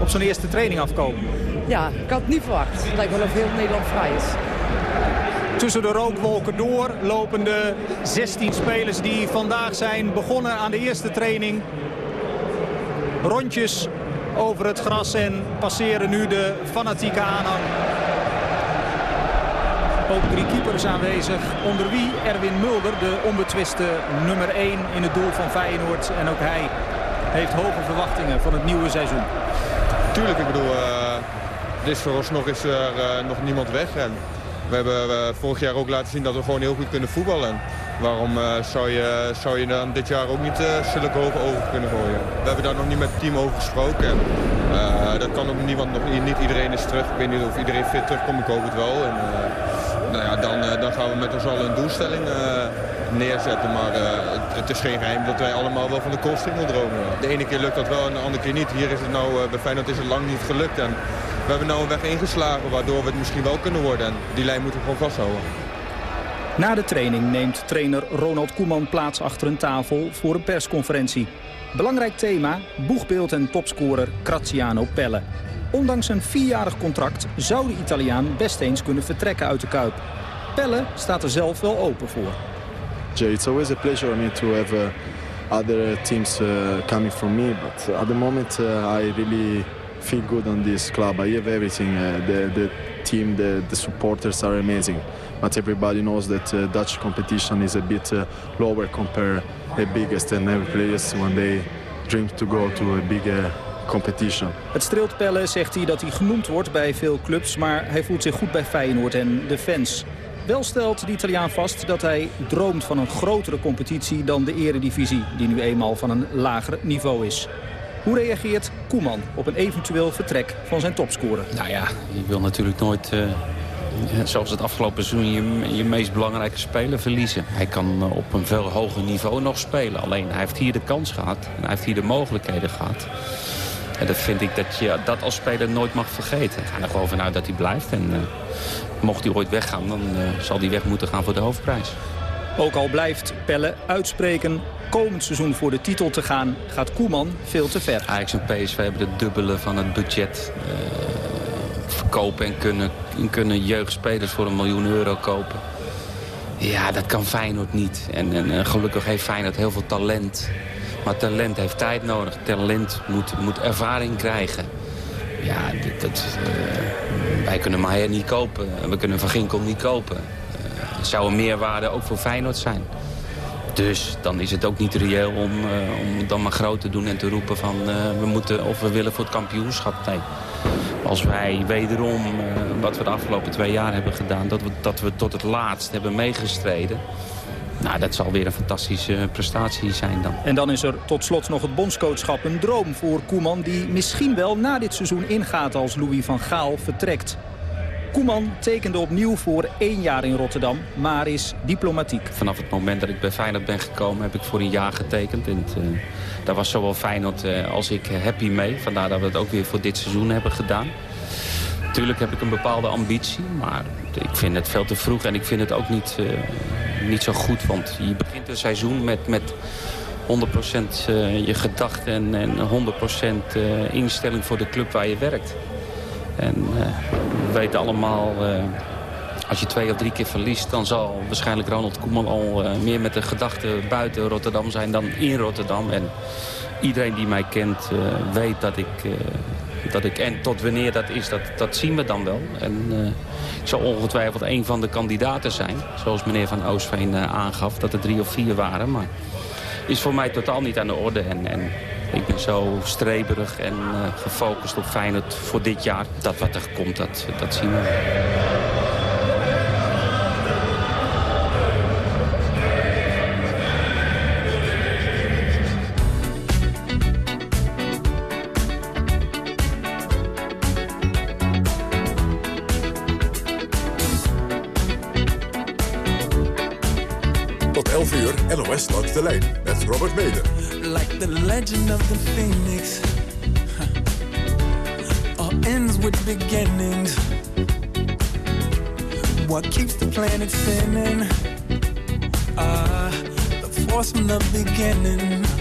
op zo'n eerste training afkomen. Ja, ik had het niet verwacht. Het lijkt wel of heel Nederland vrij is. Tussen de rookwolken door lopen de 16 spelers die vandaag zijn begonnen aan de eerste training. Rondjes over het gras en passeren nu de fanatieke aanhang. Ook drie keepers aanwezig, onder wie Erwin Mulder, de onbetwiste nummer 1 in het doel van Feyenoord. En ook hij heeft hoge verwachtingen van het nieuwe seizoen. Tuurlijk, ik bedoel, uh, dit vooralsnog is er uh, nog niemand weg. En we hebben uh, vorig jaar ook laten zien dat we gewoon heel goed kunnen voetballen. Waarom uh, zou, je, zou je dan dit jaar ook niet uh, zulke hoge over kunnen gooien? We hebben daar nog niet met het team over gesproken. En, dat kan ook niemand nog niet. Iedereen is terug. Ik weet niet of iedereen fit terugkomt. Ik hoop het wel. En, nou ja, dan, dan gaan we met ons allen een doelstelling neerzetten. Maar het, is geen geheim dat wij allemaal wel van de koolsingel dromen. De ene keer lukt dat wel en de andere keer niet. Hier is het nou, bij Feyenoord is het lang niet gelukt. En hebben nou een weg ingeslagen waardoor we het misschien wel kunnen worden. En die lijn moeten we gewoon vasthouden. Na de training neemt trainer Ronald Koeman plaats achter een tafel voor een persconferentie. Belangrijk thema, boegbeeld en topscorer Graziano Pelle. Ondanks een vierjarig contract zou de Italiaan best eens kunnen vertrekken uit de Kuip. Pelle staat er zelf wel open voor. Jay, it's always a pleasure me to have uh, other teams uh, coming from me, but at the moment uh, I really feel good on this club. I have everything. Uh, the the team, the the supporters are amazing. But everybody knows that uh, Dutch competition is a bit uh, lower compared the biggest and every players when they dream to go to a bigger competition. Het streelt Pelle, zegt hij, dat hij genoemd wordt bij veel clubs, maar hij voelt zich goed bij Feyenoord en de fans. Wel stelt de Italiaan vast dat hij droomt van een grotere competitie dan de eredivisie, die nu eenmaal van een lager niveau is. Hoe reageert Koeman op een eventueel vertrek van zijn topscorer? Nou ja, je wil natuurlijk nooit... Uh, zoals het afgelopen seizoen je, je meest belangrijke speler verliezen. Hij kan uh, op een veel hoger niveau nog spelen. Alleen hij heeft hier de kans gehad en hij heeft hier de mogelijkheden gehad. En dat vind ik dat je dat als speler nooit mag vergeten. Ga er gewoon vanuit dat hij blijft. En uh, mocht hij ooit weggaan, dan zal hij weg moeten gaan voor de hoofdprijs. Ook al blijft Pelle uitspreken komend seizoen voor de titel te gaan, gaat Koeman veel te ver. Ajax en PSV hebben het dubbele van het budget uh, verkopen en kunnen, kunnen jeugdspelers voor een miljoen euro kopen. Ja, dat kan Feyenoord niet. En, en, en, gelukkig heeft Feyenoord heel veel talent. Maar talent heeft tijd nodig. Talent moet, moet ervaring krijgen. Ja, dat, dat uh, wij kunnen Maier niet kopen. We kunnen Van Ginkel niet kopen. Het zou een meerwaarde ook voor Feyenoord zijn. Dus dan is het ook niet reëel om, uh, om dan maar groot te doen en te roepen van uh, we moeten of we willen voor het kampioenschap. Nee. Als wij wederom, uh, wat we de afgelopen twee jaar hebben gedaan, dat we, dat we tot het laatst hebben meegestreden. Nou, dat zal weer een fantastische prestatie zijn dan. En dan is er tot slot nog het bondscoachschap. Een droom voor Koeman die misschien wel na dit seizoen ingaat als Louis van Gaal vertrekt. Koeman tekende opnieuw voor één jaar in Rotterdam, maar is diplomatiek. Vanaf het moment dat ik bij Feyenoord ben gekomen heb ik voor een jaar getekend. En uh, daar was zowel Feyenoord uh, als ik happy mee. Vandaar dat we het ook weer voor dit seizoen hebben gedaan. Natuurlijk heb ik een bepaalde ambitie, maar ik vind het veel te vroeg. En ik vind het ook niet, uh, niet zo goed, want je begint een seizoen met... met 100% je gedachten en, en 100% instelling voor de club waar je werkt. En uh, we weten allemaal, uh, als je twee of drie keer verliest... dan zal waarschijnlijk Ronald Koeman al uh, meer met de gedachten buiten Rotterdam zijn dan in Rotterdam. En iedereen die mij kent weet dat ik, dat ik... En tot wanneer dat is, dat, dat zien we dan wel. En ik zal ongetwijfeld een van de kandidaten zijn. Zoals meneer Van Oostveen aangaf, dat er drie of vier waren. Maar is voor mij totaal niet aan de orde. En, en ik ben zo streberig en uh, gefocust op Feyenoord voor dit jaar. Dat wat er komt, dat, dat zien we. The planet spinning. Ah, the force from the beginning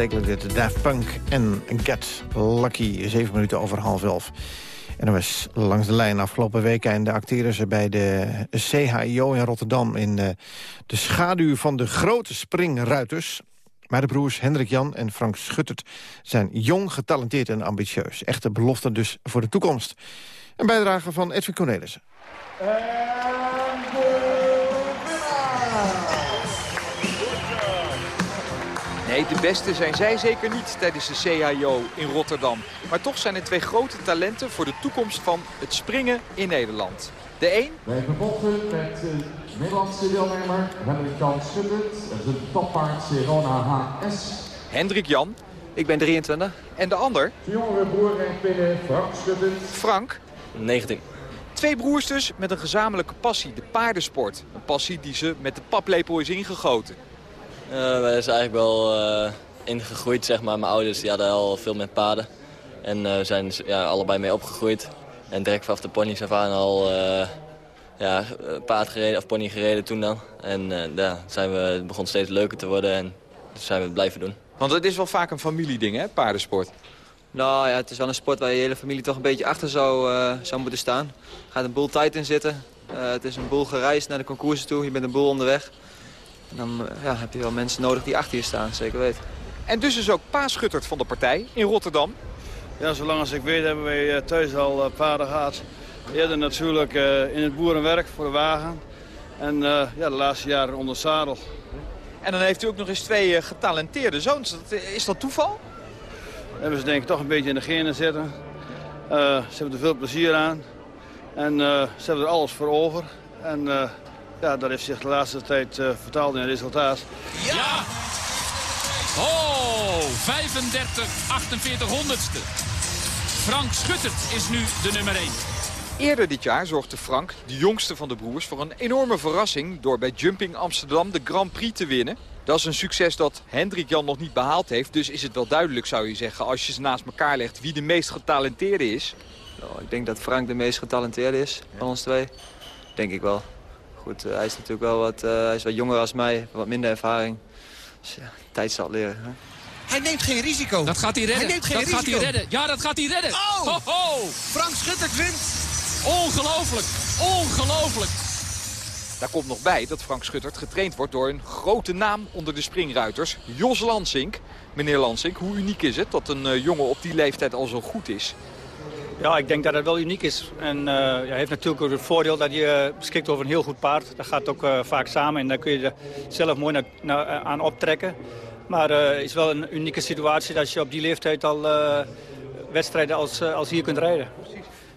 Aanstekelijk dit. Daft Punk en Get Lucky. Zeven minuten over half elf. NOS langs de lijn. Afgelopen weekend acteren ze bij de CHIO in Rotterdam... in de, de schaduw van de grote springruiters. Maar de broers Hendrik Jan en Frank Schuttert zijn jong, getalenteerd en ambitieus. Echte beloften dus voor de toekomst. Een bijdrage van Edwin Cornelissen. Nee, de beste zijn zij zeker niet tijdens de CHIO in Rotterdam. Maar toch zijn er twee grote talenten voor de toekomst van het springen in Nederland. De een, Wij vervolgen met de Nederlandse deelnemer Hendrik Jan Schuttert en zijn toppaard Serona HS. Hendrik Jan. Ik ben 23. En de ander, De jongere broer en pinnen Frank Schuttert. Frank. 19. Twee broers dus met een gezamenlijke passie, de paardensport. Een passie die ze met de paplepel is ingegoten. Uh, wij zijn eigenlijk wel eh, ingegroeid, zeg maar. Mijn ouders die hadden al veel met paarden. En eh, we zijn ja, allebei mee opgegroeid. En direct vanaf de pony's af aan al eh, ja, paard gereden, of pony gereden toen dan. En eh, ja, zijn we, het begon steeds leuker te worden en dat zijn we het blijven doen. Want het is wel vaak een familieding, hè, paardensport. Nou ja, het is wel een sport waar je hele familie toch een beetje achter zou, eh, zou moeten staan. Er gaat een boel tijd in zitten. Eh, het is een boel gereisd naar de concoursen toe. Je bent een boel onderweg. En dan eh, ja, heb je wel mensen nodig die achter je staan, zeker weten. En dus is ook Pa Schuttert van de partij in Rotterdam. Ja, zolang als ik weet hebben wij eh, thuis al eh, paarden gehad. Eerder natuurlijk eh, in het boerenwerk voor de wagen. En eh, ja, de laatste jaren onder het zadel. En dan heeft u ook nog eens twee eh, getalenteerde zoons. Dat, eh, Is dat toeval? Hebben ze denk ik toch een beetje in de genen zitten. Eh, ze hebben er veel plezier aan. En eh, ze hebben er alles voor over. En eh, ja, dat heeft zich de laatste tijd eh, vertaald in resultaat. Ja! Oh, 35, 48 honderdste. Frank Schuttert is nu de nummer 1. Eerder dit jaar zorgde Frank, de jongste van de broers, voor een enorme verrassing... door bij Jumping Amsterdam de Grand Prix te winnen. Dat is een succes dat Hendrik Jan nog niet behaald heeft. Dus is het wel duidelijk, zou je zeggen, als je ze naast elkaar legt... wie de meest getalenteerde is. Nou, ik denk dat Frank de meest getalenteerde is van ons twee. Denk ik wel. Goed, eh, hij is natuurlijk wel wat, eh, hij is wat jonger als mij, wat minder ervaring. Dus ja, tijd zal leren. Hè? Hij neemt geen risico. Dat gaat hij redden. Hij neemt geen dat risico. gaat hij redden. Ja, dat gaat hij redden. Oh! Ho, ho. Frank Schuttert wint. Ongelooflijk. Ongelooflijk. Daar komt nog bij dat Frank Schuttert getraind wordt door een grote naam onder de springruiters. Jos Lansink. Meneer Lansink, hoe uniek is het dat een eh, jongen op die leeftijd al zo goed is? Ja, ik denk dat het wel uniek is. En eh, hij heeft natuurlijk ook het voordeel dat je eh, beschikt over een heel goed paard. Dat gaat ook eh, vaak samen en daar kun je er zelf mooi naar, eh, aan optrekken. Maar eh, het is wel een unieke situatie dat je op die leeftijd al eh, wedstrijden als, eh, als hier kunt rijden.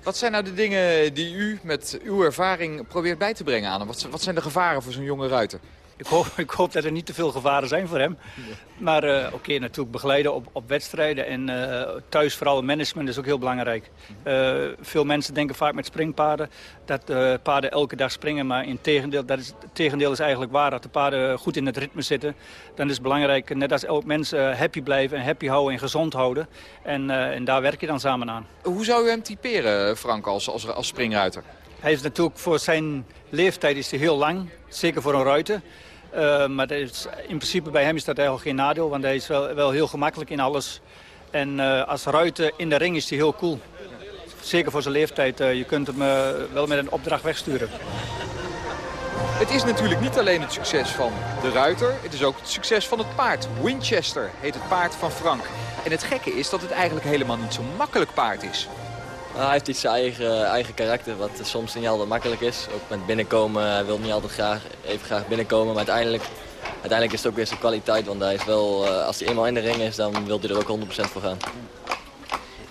Wat zijn nou de dingen die u met uw ervaring probeert bij te brengen aan hem? Wat, wat zijn de gevaren voor zo'n jonge ruiter? Ik hoop, ik hoop dat er niet te veel gevaren zijn voor hem. Maar eh, oké, natuurlijk begeleiden op, op wedstrijden en eh, thuis vooral management is ook heel belangrijk. Eh, veel mensen denken vaak met springpaarden dat paarden elke dag springen. Maar in tegendeel, dat is, het tegendeel is eigenlijk waar, dat de paarden goed in het ritme zitten. Dan is het belangrijk, net als elk mens, happy blijven en happy houden en gezond houden. En, en daar werk je dan samen aan. Hoe zou u hem typeren, Frank, als, als, als springruiter? Hij is natuurlijk voor zijn leeftijd is hij heel lang, zeker voor een ruiter. Eh, maar is, in principe bij hem is dat eigenlijk geen nadeel, want hij is wel, wel heel gemakkelijk in alles. En eh, als ruiter in de ring is hij heel cool. zeker voor zijn leeftijd, eh, je kunt hem wel met een opdracht wegsturen. Het is natuurlijk niet alleen het succes van de ruiter. Het is ook het succes van het paard. Winchester heet het paard van Frank. En het gekke is dat het eigenlijk helemaal niet zo'n makkelijk paard is. Nou, hij heeft iets zijn eigen, eigen karakter, wat soms niet altijd makkelijk is. Ook met binnenkomen, hij wil niet altijd graag, even graag binnenkomen. Maar uiteindelijk, uiteindelijk is het ook weer zijn kwaliteit. Want hij is wel, eh, als hij eenmaal in de ring is, dan wil hij er ook 100% voor gaan.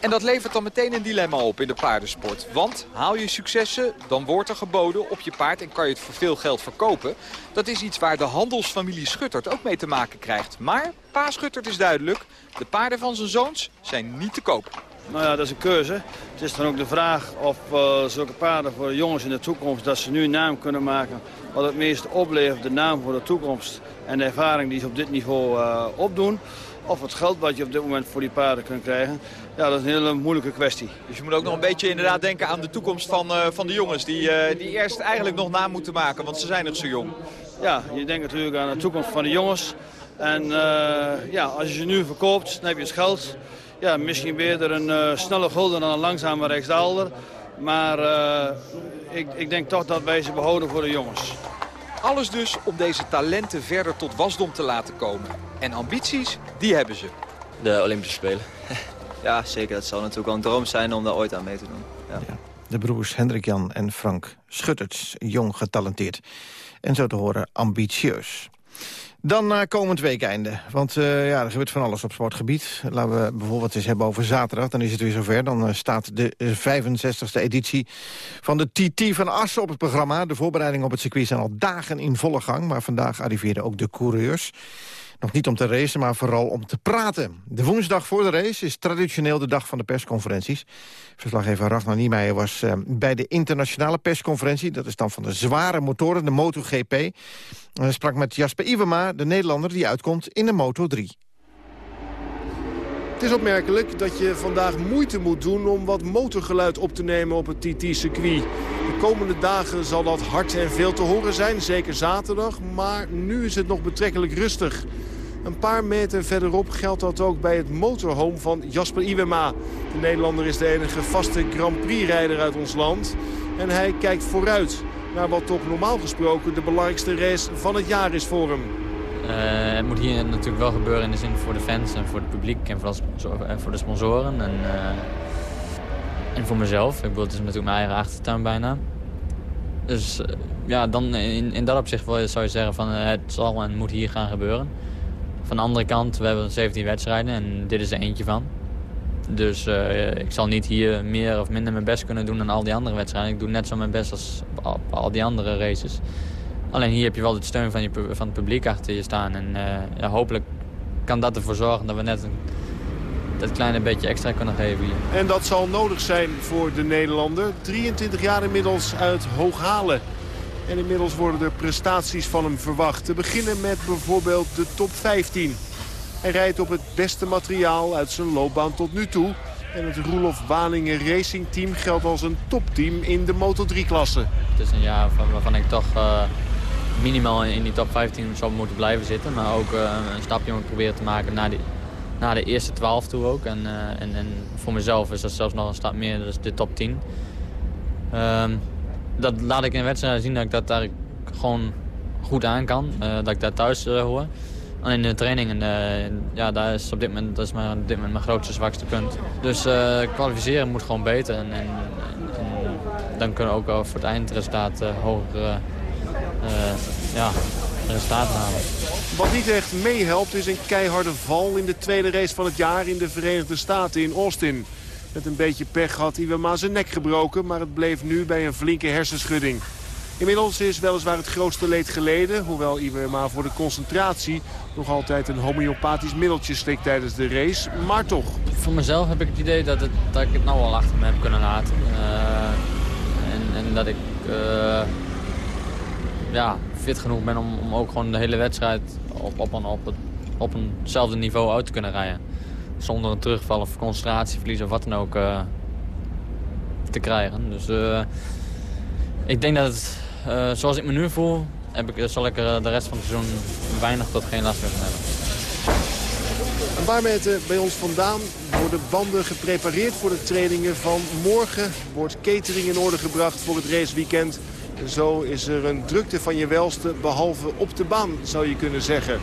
En dat levert dan meteen een dilemma op in de paardensport. Want haal je successen, dan wordt er geboden op je paard en kan je het voor veel geld verkopen. Dat is iets waar de handelsfamilie Schuttert ook mee te maken krijgt. Maar pa Schuttert is duidelijk, de paarden van zijn zoons zijn niet te koop. Nou ja, dat is een keuze. Het is dan ook de vraag of eh, zulke paarden voor de jongens in de toekomst... dat ze nu een naam kunnen maken wat het meest oplevert, de naam voor de toekomst... en de ervaring die ze op dit niveau eh, opdoen. Of het geld wat je op dit moment voor die paarden kunt krijgen. Ja, dat is een hele moeilijke kwestie. Dus je moet ook nog een beetje inderdaad denken aan de toekomst van, eh, van de jongens... Die, die eerst eigenlijk nog naam moeten maken, want ze zijn nog zo jong. Ja, je denkt natuurlijk aan de toekomst van de jongens. En ja, als je ze nu verkoopt, dan heb je het geld. Ja, misschien ben je er een eh, snelle gulden dan een langzame rechtsdaalder. Maar eh, ik, ik denk toch dat wij ze behouden voor de jongens. Alles dus om deze talenten verder tot wasdom te laten komen. En ambities, die hebben ze. De Olympische Spelen. Ja, zeker. Dat zal natuurlijk wel een droom zijn om daar ooit aan mee te doen. Ja. De broers Hendrik Jan en Frank Schutterts, jong getalenteerd. En zo te horen ambitieus. Dan naar komend weekeinde. Want eh, ja, er gebeurt van alles op sportgebied. Laten we bijvoorbeeld eens hebben over zaterdag. Dan is het weer zover. Dan eh, staat de 65e editie van de TT van Assen op het programma. De voorbereidingen op het circuit zijn al dagen in volle gang. Maar vandaag arriveerden ook de coureurs. Nog niet om te racen, maar vooral om te praten. De woensdag voor de race is traditioneel de dag van de persconferenties. Verslaggever Ragnar Niemeyer was eh, bij de internationale persconferentie. Dat is dan van de zware motoren, de MotoGP. Hij sprak met Jasper Iwema, de Nederlander die uitkomt in de Moto3. Het is opmerkelijk dat je vandaag moeite moet doen om wat motorgeluid op te nemen op het TT-circuit. De komende dagen zal dat hard en veel te horen zijn, zeker zaterdag. Maar nu is het nog betrekkelijk rustig. Een paar meter verderop geldt dat ook bij het motorhome van Jasper Iwema. De Nederlander is de enige vaste Grand Prix-rijder uit ons land. En hij kijkt vooruit naar wat toch normaal gesproken de belangrijkste race van het jaar is voor hem. Eh, het moet hier natuurlijk wel gebeuren in de zin voor de fans en voor het publiek en voor en voor de sponsoren. En, eh, en voor mezelf. Ik bedoel, het is natuurlijk mijn eigen achtertuin bijna. Dus eh, ja, dan in, in dat opzicht zou je zeggen van eh, het zal en moet hier gaan gebeuren. Van de andere kant, we hebben 17 wedstrijden en dit is er eentje van. Dus eh, ik zal niet hier meer of minder mijn best kunnen doen dan al die andere wedstrijden. Ik doe net zo mijn best als op, al die andere races. Alleen hier heb je wel de steun van, je, van het publiek achter je staan. En eh, ja, hopelijk kan dat ervoor zorgen dat we net een, dat kleine beetje extra kunnen geven hier. En dat zal nodig zijn voor de Nederlander. 23 jaar inmiddels uit Hooghalen. En inmiddels worden er prestaties van hem verwacht. Te beginnen met bijvoorbeeld de top 15. Hij rijdt op het beste materiaal uit zijn loopbaan tot nu toe. En het Roelof Waningen Racing Team geldt als een topteam in de Moto3-klasse. Het is een jaar van, waarvan ik toch eh, minimaal in die top 15 zou moeten blijven zitten. Maar ook eh, een stapje moet proberen te maken naar, naar de eerste 12 toe ook. En, eh, en, en voor mezelf is dat zelfs nog een stap meer, dus de top 10. Ehm, dat laat ik in wedstrijden zien dat ik dat daar gewoon goed aan kan. eh, dat ik daar thuis eh, hoor. Alleen in de trainingen, eh, ja, daar is op dit moment, dat is mijn, op dit moment mijn grootste zwakste punt. Dus kwalificeren moet gewoon beter. En, en, en dan kunnen we ook voor het eindresultaat hogere ja, resultaten halen. Wat niet echt meehelpt is een keiharde val in de tweede race van het jaar in de Verenigde Staten in Austin. Met een beetje pech had Iwema zijn nek gebroken, maar het bleef nu bij een flinke hersenschudding. Inmiddels is weliswaar het grootste leed geleden, hoewel Iwema voor de concentratie nog altijd een homeopathisch middeltje slikt tijdens de race, maar toch. Voor mezelf heb ik het idee dat, het, dat ik het nou al achter me heb kunnen laten. Eh, en, en dat ik eh, ja, fit genoeg ben om, om ook gewoon de hele wedstrijd op, op, op, op eenzelfde niveau uit te kunnen rijden. Zonder een terugval of concentratieverlies of wat dan ook eh, te krijgen. Dus eh, ik denk dat het, eh, zoals ik me nu voel, heb ik, zal ik er de rest van het seizoen weinig tot geen last meer van hebben. Een paar meter bij ons vandaan worden banden geprepareerd voor de trainingen van morgen. Wordt catering in orde gebracht voor het raceweekend. En zo is er een drukte van je welste, behalve op de baan, zou je kunnen zeggen.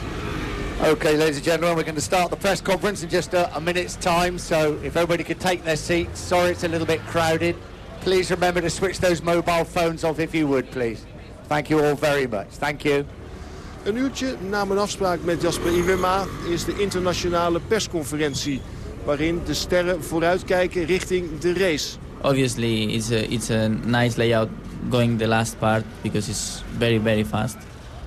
Okay, ladies and gentlemen, we're going to start the press conference in just a, a minute's time. So if everybody could take their seats. Sorry it's a little bit crowded. Please remember to switch those mobile phones off if you would, please. Thank you all very much. Thank you. Een uurtje na mijn afspraak met Jasper Iwema is de internationale persconferentie... waarin de sterren vooruitkijken richting de race. Obviously, it's a, it's a nice layout going the last part because it's very, very fast.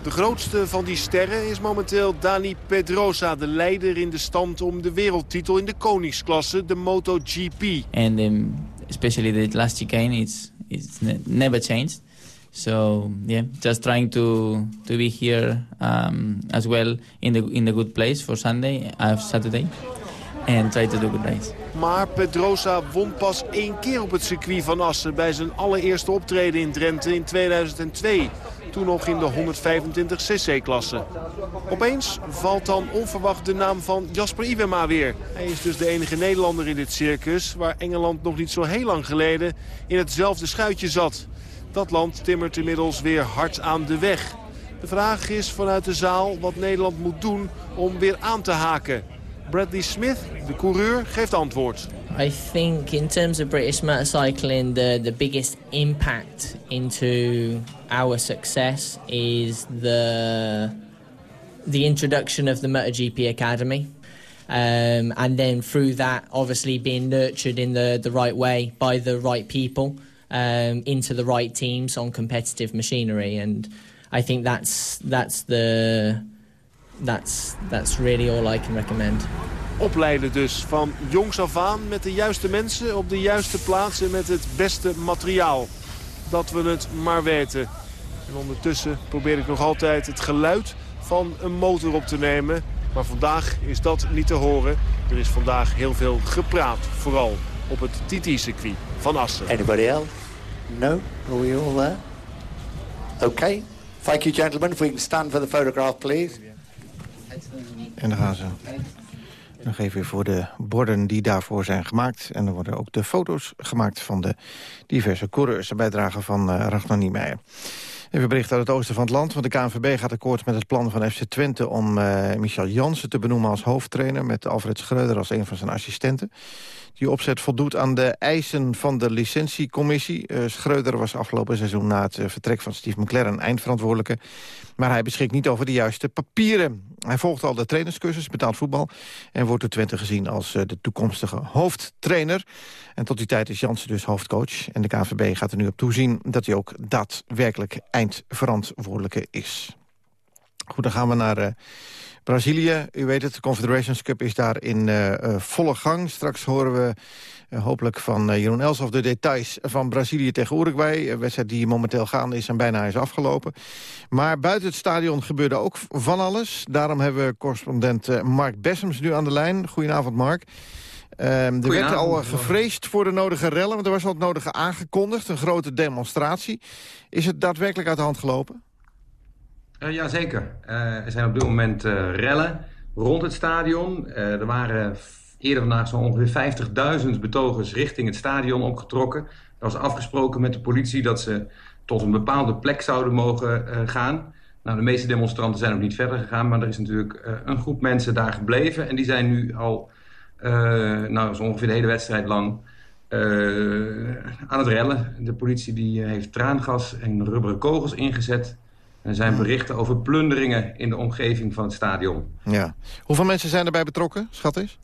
De grootste van die sterren is momenteel Dani Pedrosa, de leider in de stand om de wereldtitel in de koningsklasse, de MotoGP. And um, especially the last chicane, it's, it's ne- never changed. So yeah, just trying to to be here um, as well in the in the good place for Sunday, uh, Saturday, and try to do good race. Maar Pedrosa won pas één keer op het circuit van Assen bij zijn allereerste optreden in Drenthe in 2002. Toen nog in de 125cc-klasse. Opeens valt dan onverwacht de naam van Jasper Iwema weer. Hij is dus de enige Nederlander in dit circus... waar Engeland nog niet zo heel lang geleden in hetzelfde schuitje zat. Dat land timmert inmiddels weer hard aan de weg. De vraag is vanuit de zaal wat Nederland moet doen om weer aan te haken. Bradley Smith, de coureur, geeft antwoord. I think in terms of British motorcycling, the, the biggest impact into our success is the the introduction of the MotoGP Academy. Um, and then through that, obviously being nurtured in the, the right way by the right people um, into the right teams on competitive machinery. And I think that's that's the that's that's really all I can recommend. Opleiden dus van jongs af aan met de juiste mensen op de juiste plaatsen met het beste materiaal. Dat we het maar weten. En ondertussen probeer ik nog altijd het geluid van een motor op te nemen. Maar vandaag is dat niet te horen. Er is vandaag heel veel gepraat, vooral op het TT-circuit van Assen. Anybody else? No? Are we all there? Okay. Thank you, gentlemen. If we can stand for the photograph, please. En dan gaan ze nog even weer voor de borden die daarvoor zijn gemaakt. En er worden ook de foto's gemaakt van de diverse coureurs. Een bijdrage van uh, Ragnar Niemeyer. Even bericht uit het oosten van het land. Want de KNVB gaat akkoord met het plan van FC Twente... om uh, Michel Jansen te benoemen als hoofdtrainer... met Alfred Schreuder als een van zijn assistenten. Die opzet voldoet aan de eisen van de licentiecommissie. Uh, Schreuder was afgelopen seizoen na het uh, vertrek van Steve McLaren eindverantwoordelijke. Maar hij beschikt niet over de juiste papieren. Hij volgt al de trainerscursus betaald voetbal... en wordt door Twente gezien als de toekomstige hoofdtrainer. En tot die tijd is Jansen dus hoofdcoach. En de KNVB gaat er nu op toezien dat hij ook daadwerkelijk eindverantwoordelijke is. Goed, dan gaan we naar... Uh, Brazilië, u weet het, de Confederations Cup is daar in uh, uh, volle gang. Straks horen we hopelijk van Jeroen Elsof de details van Brazilië tegen Uruguay. Een wedstrijd die momenteel gaande is en bijna is afgelopen. Maar buiten het stadion gebeurde ook van alles. Daarom hebben we correspondent Mark Bessems nu aan de lijn. Goedenavond, Mark. Um, er werd al gevreesd voor de nodige rellen, want er was al het nodige aangekondigd. Een grote demonstratie. Is het daadwerkelijk uit de hand gelopen? Uh, Jazeker. Uh, er zijn op dit moment uh, rellen rond het stadion. er waren eerder vandaag zo'n ongeveer 50.000 betogers richting het stadion opgetrokken. Er was afgesproken met de politie dat ze tot een bepaalde plek zouden mogen gaan. Nou, de meeste demonstranten zijn ook niet verder gegaan, maar er is natuurlijk een groep mensen daar gebleven. En die zijn nu al, nou, zo ongeveer de hele wedstrijd lang aan het rellen. De politie die heeft traangas en rubberen kogels ingezet. Er zijn berichten over plunderingen in de omgeving van het stadion. Ja. Hoeveel mensen zijn erbij betrokken, schat eens?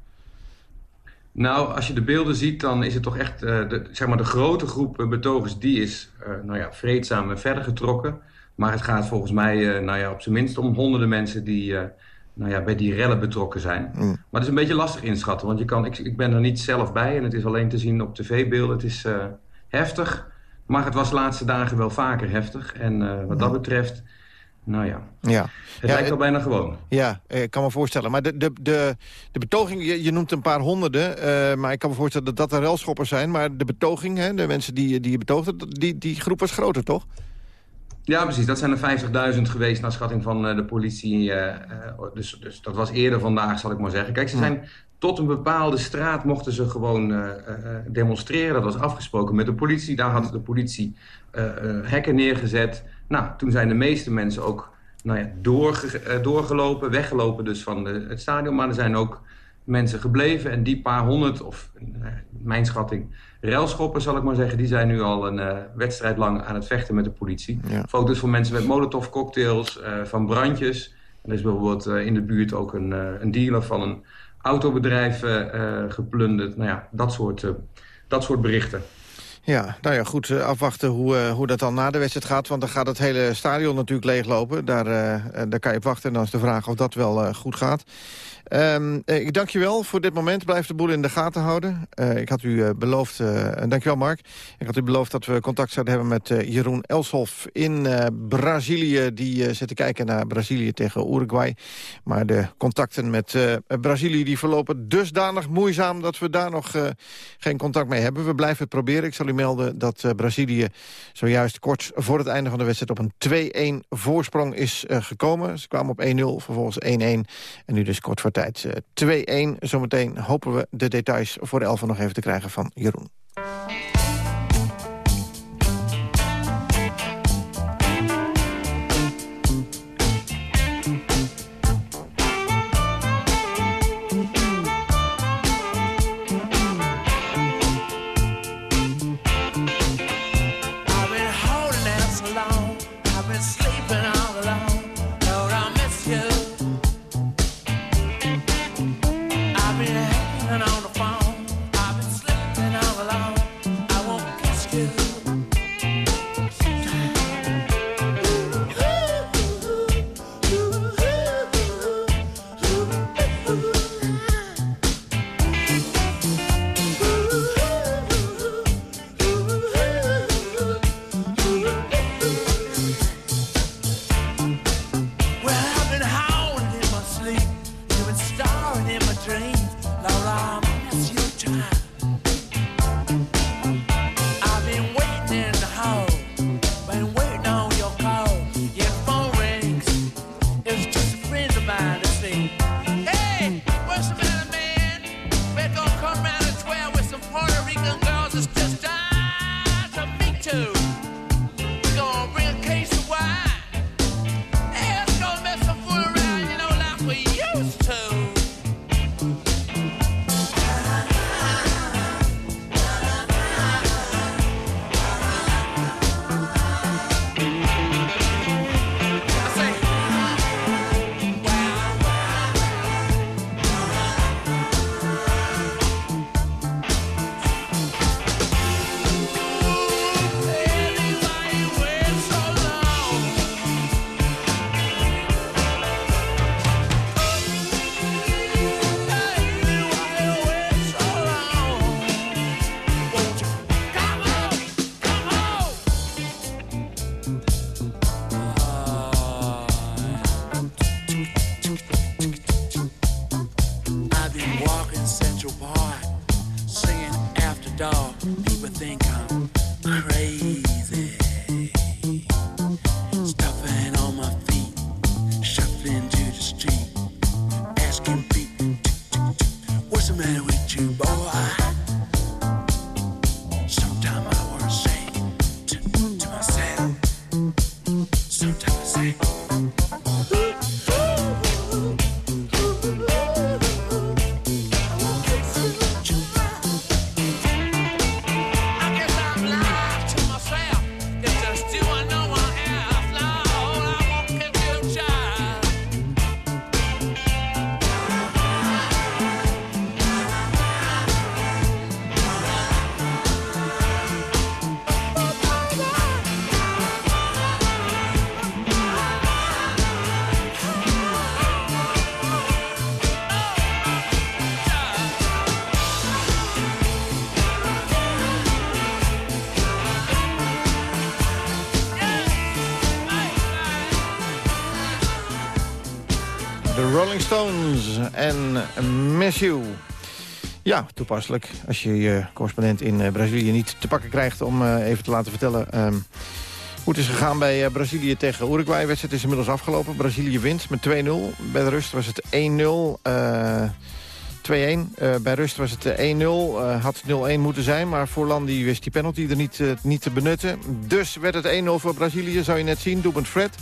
Nou, als je de beelden ziet, dan is het toch echt... Uh, de, zeg maar de grote groep betogers, die is uh, nou ja, vreedzaam verder getrokken. Maar het gaat volgens mij uh, nou ja, op zijn minst om honderden mensen... die nou ja, bij die rellen betrokken zijn. Mm. Maar het is een beetje lastig inschatten. Want je kan, ik, ik ben er niet zelf bij en het is alleen te zien op tv-beelden. Het is heftig... Maar het was de laatste dagen wel vaker heftig. En uh, wat dat betreft, nou ja, ja. het ja, lijkt al bijna gewoon. Ja, ik kan me voorstellen. Maar de, de, de, de betoging, je, je noemt een paar honderden. Uh, maar ik kan me voorstellen dat dat er relschoppers zijn. Maar de betoging, hè, de mensen die, die je betoogden, die, die groep was groter, toch? Ja, precies. Dat zijn er 50.000 geweest naar schatting van eh, de politie. eh, eh, dus, dus dat was eerder vandaag, zal ik maar zeggen. Kijk, ze zijn tot een bepaalde straat mochten ze gewoon demonstreren. Dat was afgesproken met de politie. Daar had de politie hekken neergezet. Nou, toen zijn de meeste mensen ook nou ja, doorge- doorgelopen, weggelopen dus van de, het stadion. Maar er zijn ook mensen gebleven. En die paar honderd, of eh, mijn schatting, railschoppen zal ik maar zeggen... die zijn nu al een eh, wedstrijd lang aan het vechten met de politie. Foto's van mensen met molotov cocktails, eh, van brandjes. En er is bijvoorbeeld in de buurt ook een, een dealer van een autobedrijf geplunderd. Nou ja, dat soort, dat soort berichten. Ja, nou ja, goed, afwachten hoe, hoe dat dan na de wedstrijd gaat. Want dan gaat het hele stadion natuurlijk leeglopen. Daar, daar kan je op wachten en dan is de vraag of dat wel goed gaat. Ehm, eh, ik dank je wel voor dit moment. Blijf de boel in de gaten houden. Eh, ik had u eh, beloofd, eh, en dank je wel Mark. Ik had u beloofd dat we contact zouden hebben met Jeroen Elshoff in Brazilië. Die zit te kijken naar Brazilië tegen Uruguay. Maar de contacten met Brazilië die verlopen dusdanig moeizaam... dat we daar nog geen contact mee hebben. We blijven het proberen. Ik zal u melden dat Brazilië zojuist kort voor het einde van de wedstrijd... op een 2-1 voorsprong is gekomen. Ze kwamen op 1-0, vervolgens 1-1 en nu dus kort voor tijd eh, 2-1. Zometeen hopen we de details voor de elfen nog even te krijgen van Jeroen. Rolling Stones en Miss. Ja, toepasselijk. Als je je correspondent in eh, Brazilië niet te pakken krijgt... om eh, even te laten vertellen ehm, Hoe het is gegaan bij eh, Brazilië tegen Uruguay. De wedstrijd is inmiddels afgelopen. Brazilië wint met 2-0. Bij de rust was het 1-0. eh 2-1. Eh, bij rust was het eh, 1-0. Eh, had 0-1 moeten zijn. Maar Forlan die wist die penalty er niet, niet te benutten. Dus werd het 1-0 voor Brazilië. Zou je net zien. Doelpunt Fred.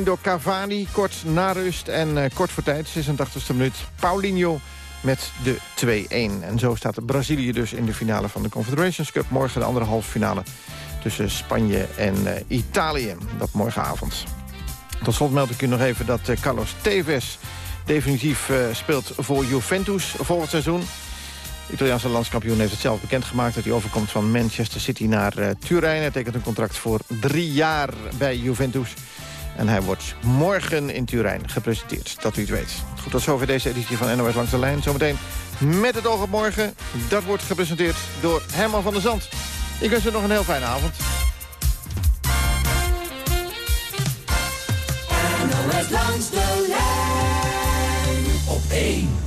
1-1 door Cavani. Kort na rust. En eh, kort voor tijd. 86e minuut. Paulinho met de 2-1. En zo staat Brazilië dus in de finale van de Confederations Cup. Morgen de andere halve finale tussen Spanje en eh, Italië. Dat morgenavond. Tot slot meld ik u nog even dat eh, Carlos Tevez definitief speelt voor Juventus volgend seizoen. De Italiaanse landskampioen heeft het zelf bekendgemaakt... dat hij overkomt van Manchester City naar Turijn. Hij tekent een contract voor drie jaar bij Juventus. En hij wordt morgen in Turijn gepresenteerd, dat u het weet. Goed, tot zover deze editie van NOS Langs de Lijn. Zometeen met het oog op morgen. Dat wordt gepresenteerd door Herman van der Zand. Ik wens u nog een heel fijne avond. NOS langs de lijn op 1.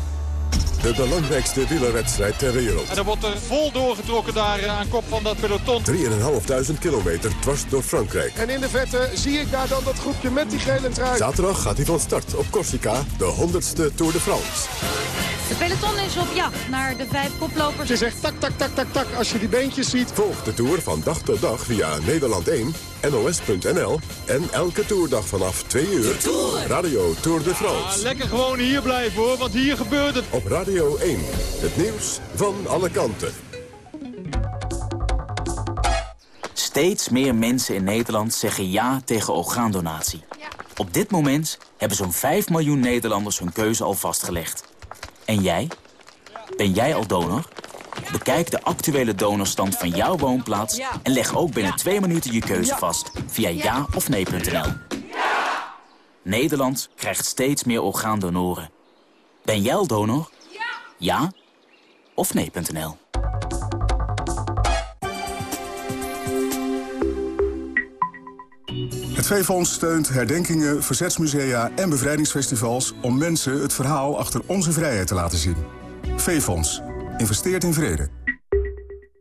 De belangrijkste wielerwedstrijd ter wereld. En er wordt er vol doorgetrokken daar eh, aan kop van dat peloton. 3.500 kilometer dwars door Frankrijk. En in de vette zie ik daar dan dat groepje met die gele trui. Zaterdag gaat hij van start op Corsica, de 100ste Tour de France. De peloton is op jacht naar de vijf koplopers. Je zegt tak, tak, tak, tak, tak als je die beentjes ziet. Volg de Tour van dag tot dag via Nederland 1, NOS.nl en elke toerdag vanaf 2 uur. Radio Tour de Ah, France. lekker gewoon hier blijven hoor, want hier gebeurt het. Op Radio 1, het nieuws van alle kanten. Steeds meer mensen in Nederland zeggen ja tegen orgaandonatie. Op dit moment hebben zo'n 5 miljoen Nederlanders hun keuze al vastgelegd. En jij? Ben jij al donor? Bekijk de actuele donorstand van jouw woonplaats... en leg ook binnen twee minuten je keuze vast via ja of nee.nl. Nederland krijgt steeds meer orgaandonoren. Ben jij al donor? Ja of nee.nl. Het V-Fonds steunt herdenkingen, verzetsmusea en bevrijdingsfestivals... om mensen het verhaal achter onze vrijheid te laten zien. V-Fonds. Investeert in vrede.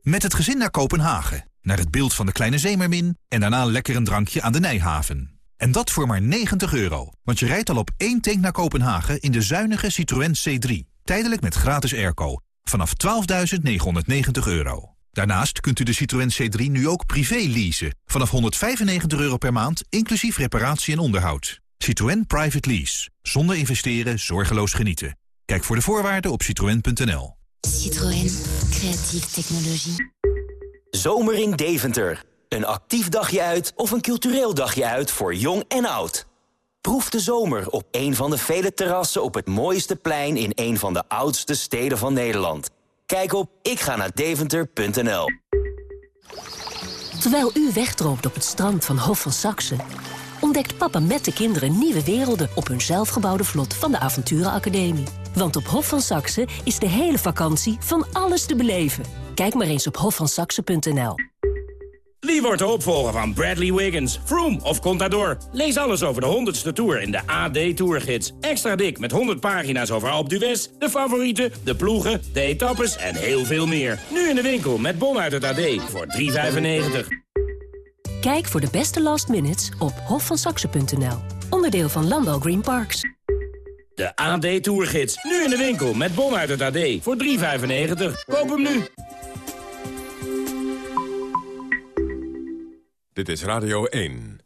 Met het gezin naar Kopenhagen. Naar het beeld van de kleine zeemermin... en daarna lekker een drankje aan de Nijhaven. En dat voor maar 90 euro. Want je rijdt al op één tank naar Kopenhagen... in de zuinige Citroën C3. Tijdelijk met gratis airco. Vanaf 12.990 euro. Daarnaast kunt u de Citroën C3 nu ook privé leasen. Vanaf 195 euro per maand, inclusief reparatie en onderhoud. Citroën Private Lease. Zonder investeren, zorgeloos genieten. Kijk voor de voorwaarden op citroën.nl. Citroën. Creatieve technologie. Zomer in Deventer. Een actief dagje uit of een cultureel dagje uit voor jong en oud. Proef de zomer op een van de vele terrassen op het mooiste plein in een van de oudste steden van Nederland. Kijk op ikga-naar-deventer.nl. Terwijl u wegdroomt op het strand van Hof van Saxe... ontdekt papa met de kinderen nieuwe werelden... op hun zelfgebouwde vlot van de Avonturenacademie. Want op Hof van Saxe is de hele vakantie van alles te beleven. Kijk maar eens op hofvansaxe.nl. Wie wordt de opvolger van Bradley Wiggins, Froome of Contador? Lees alles over de 100ste Tour in de AD Tourgids. Extra dik met 100 pagina's over Alpe d'Huez, de favorieten, de ploegen, de etappes en heel veel meer. Nu in de winkel met bon uit het AD voor 3,95. Kijk voor de beste last minutes op hofvansaxe.nl. Onderdeel van Landal Green Parks. De AD Tourgids, nu in de winkel met bon uit het AD voor 3,95. Koop hem nu. Dit is Radio 1.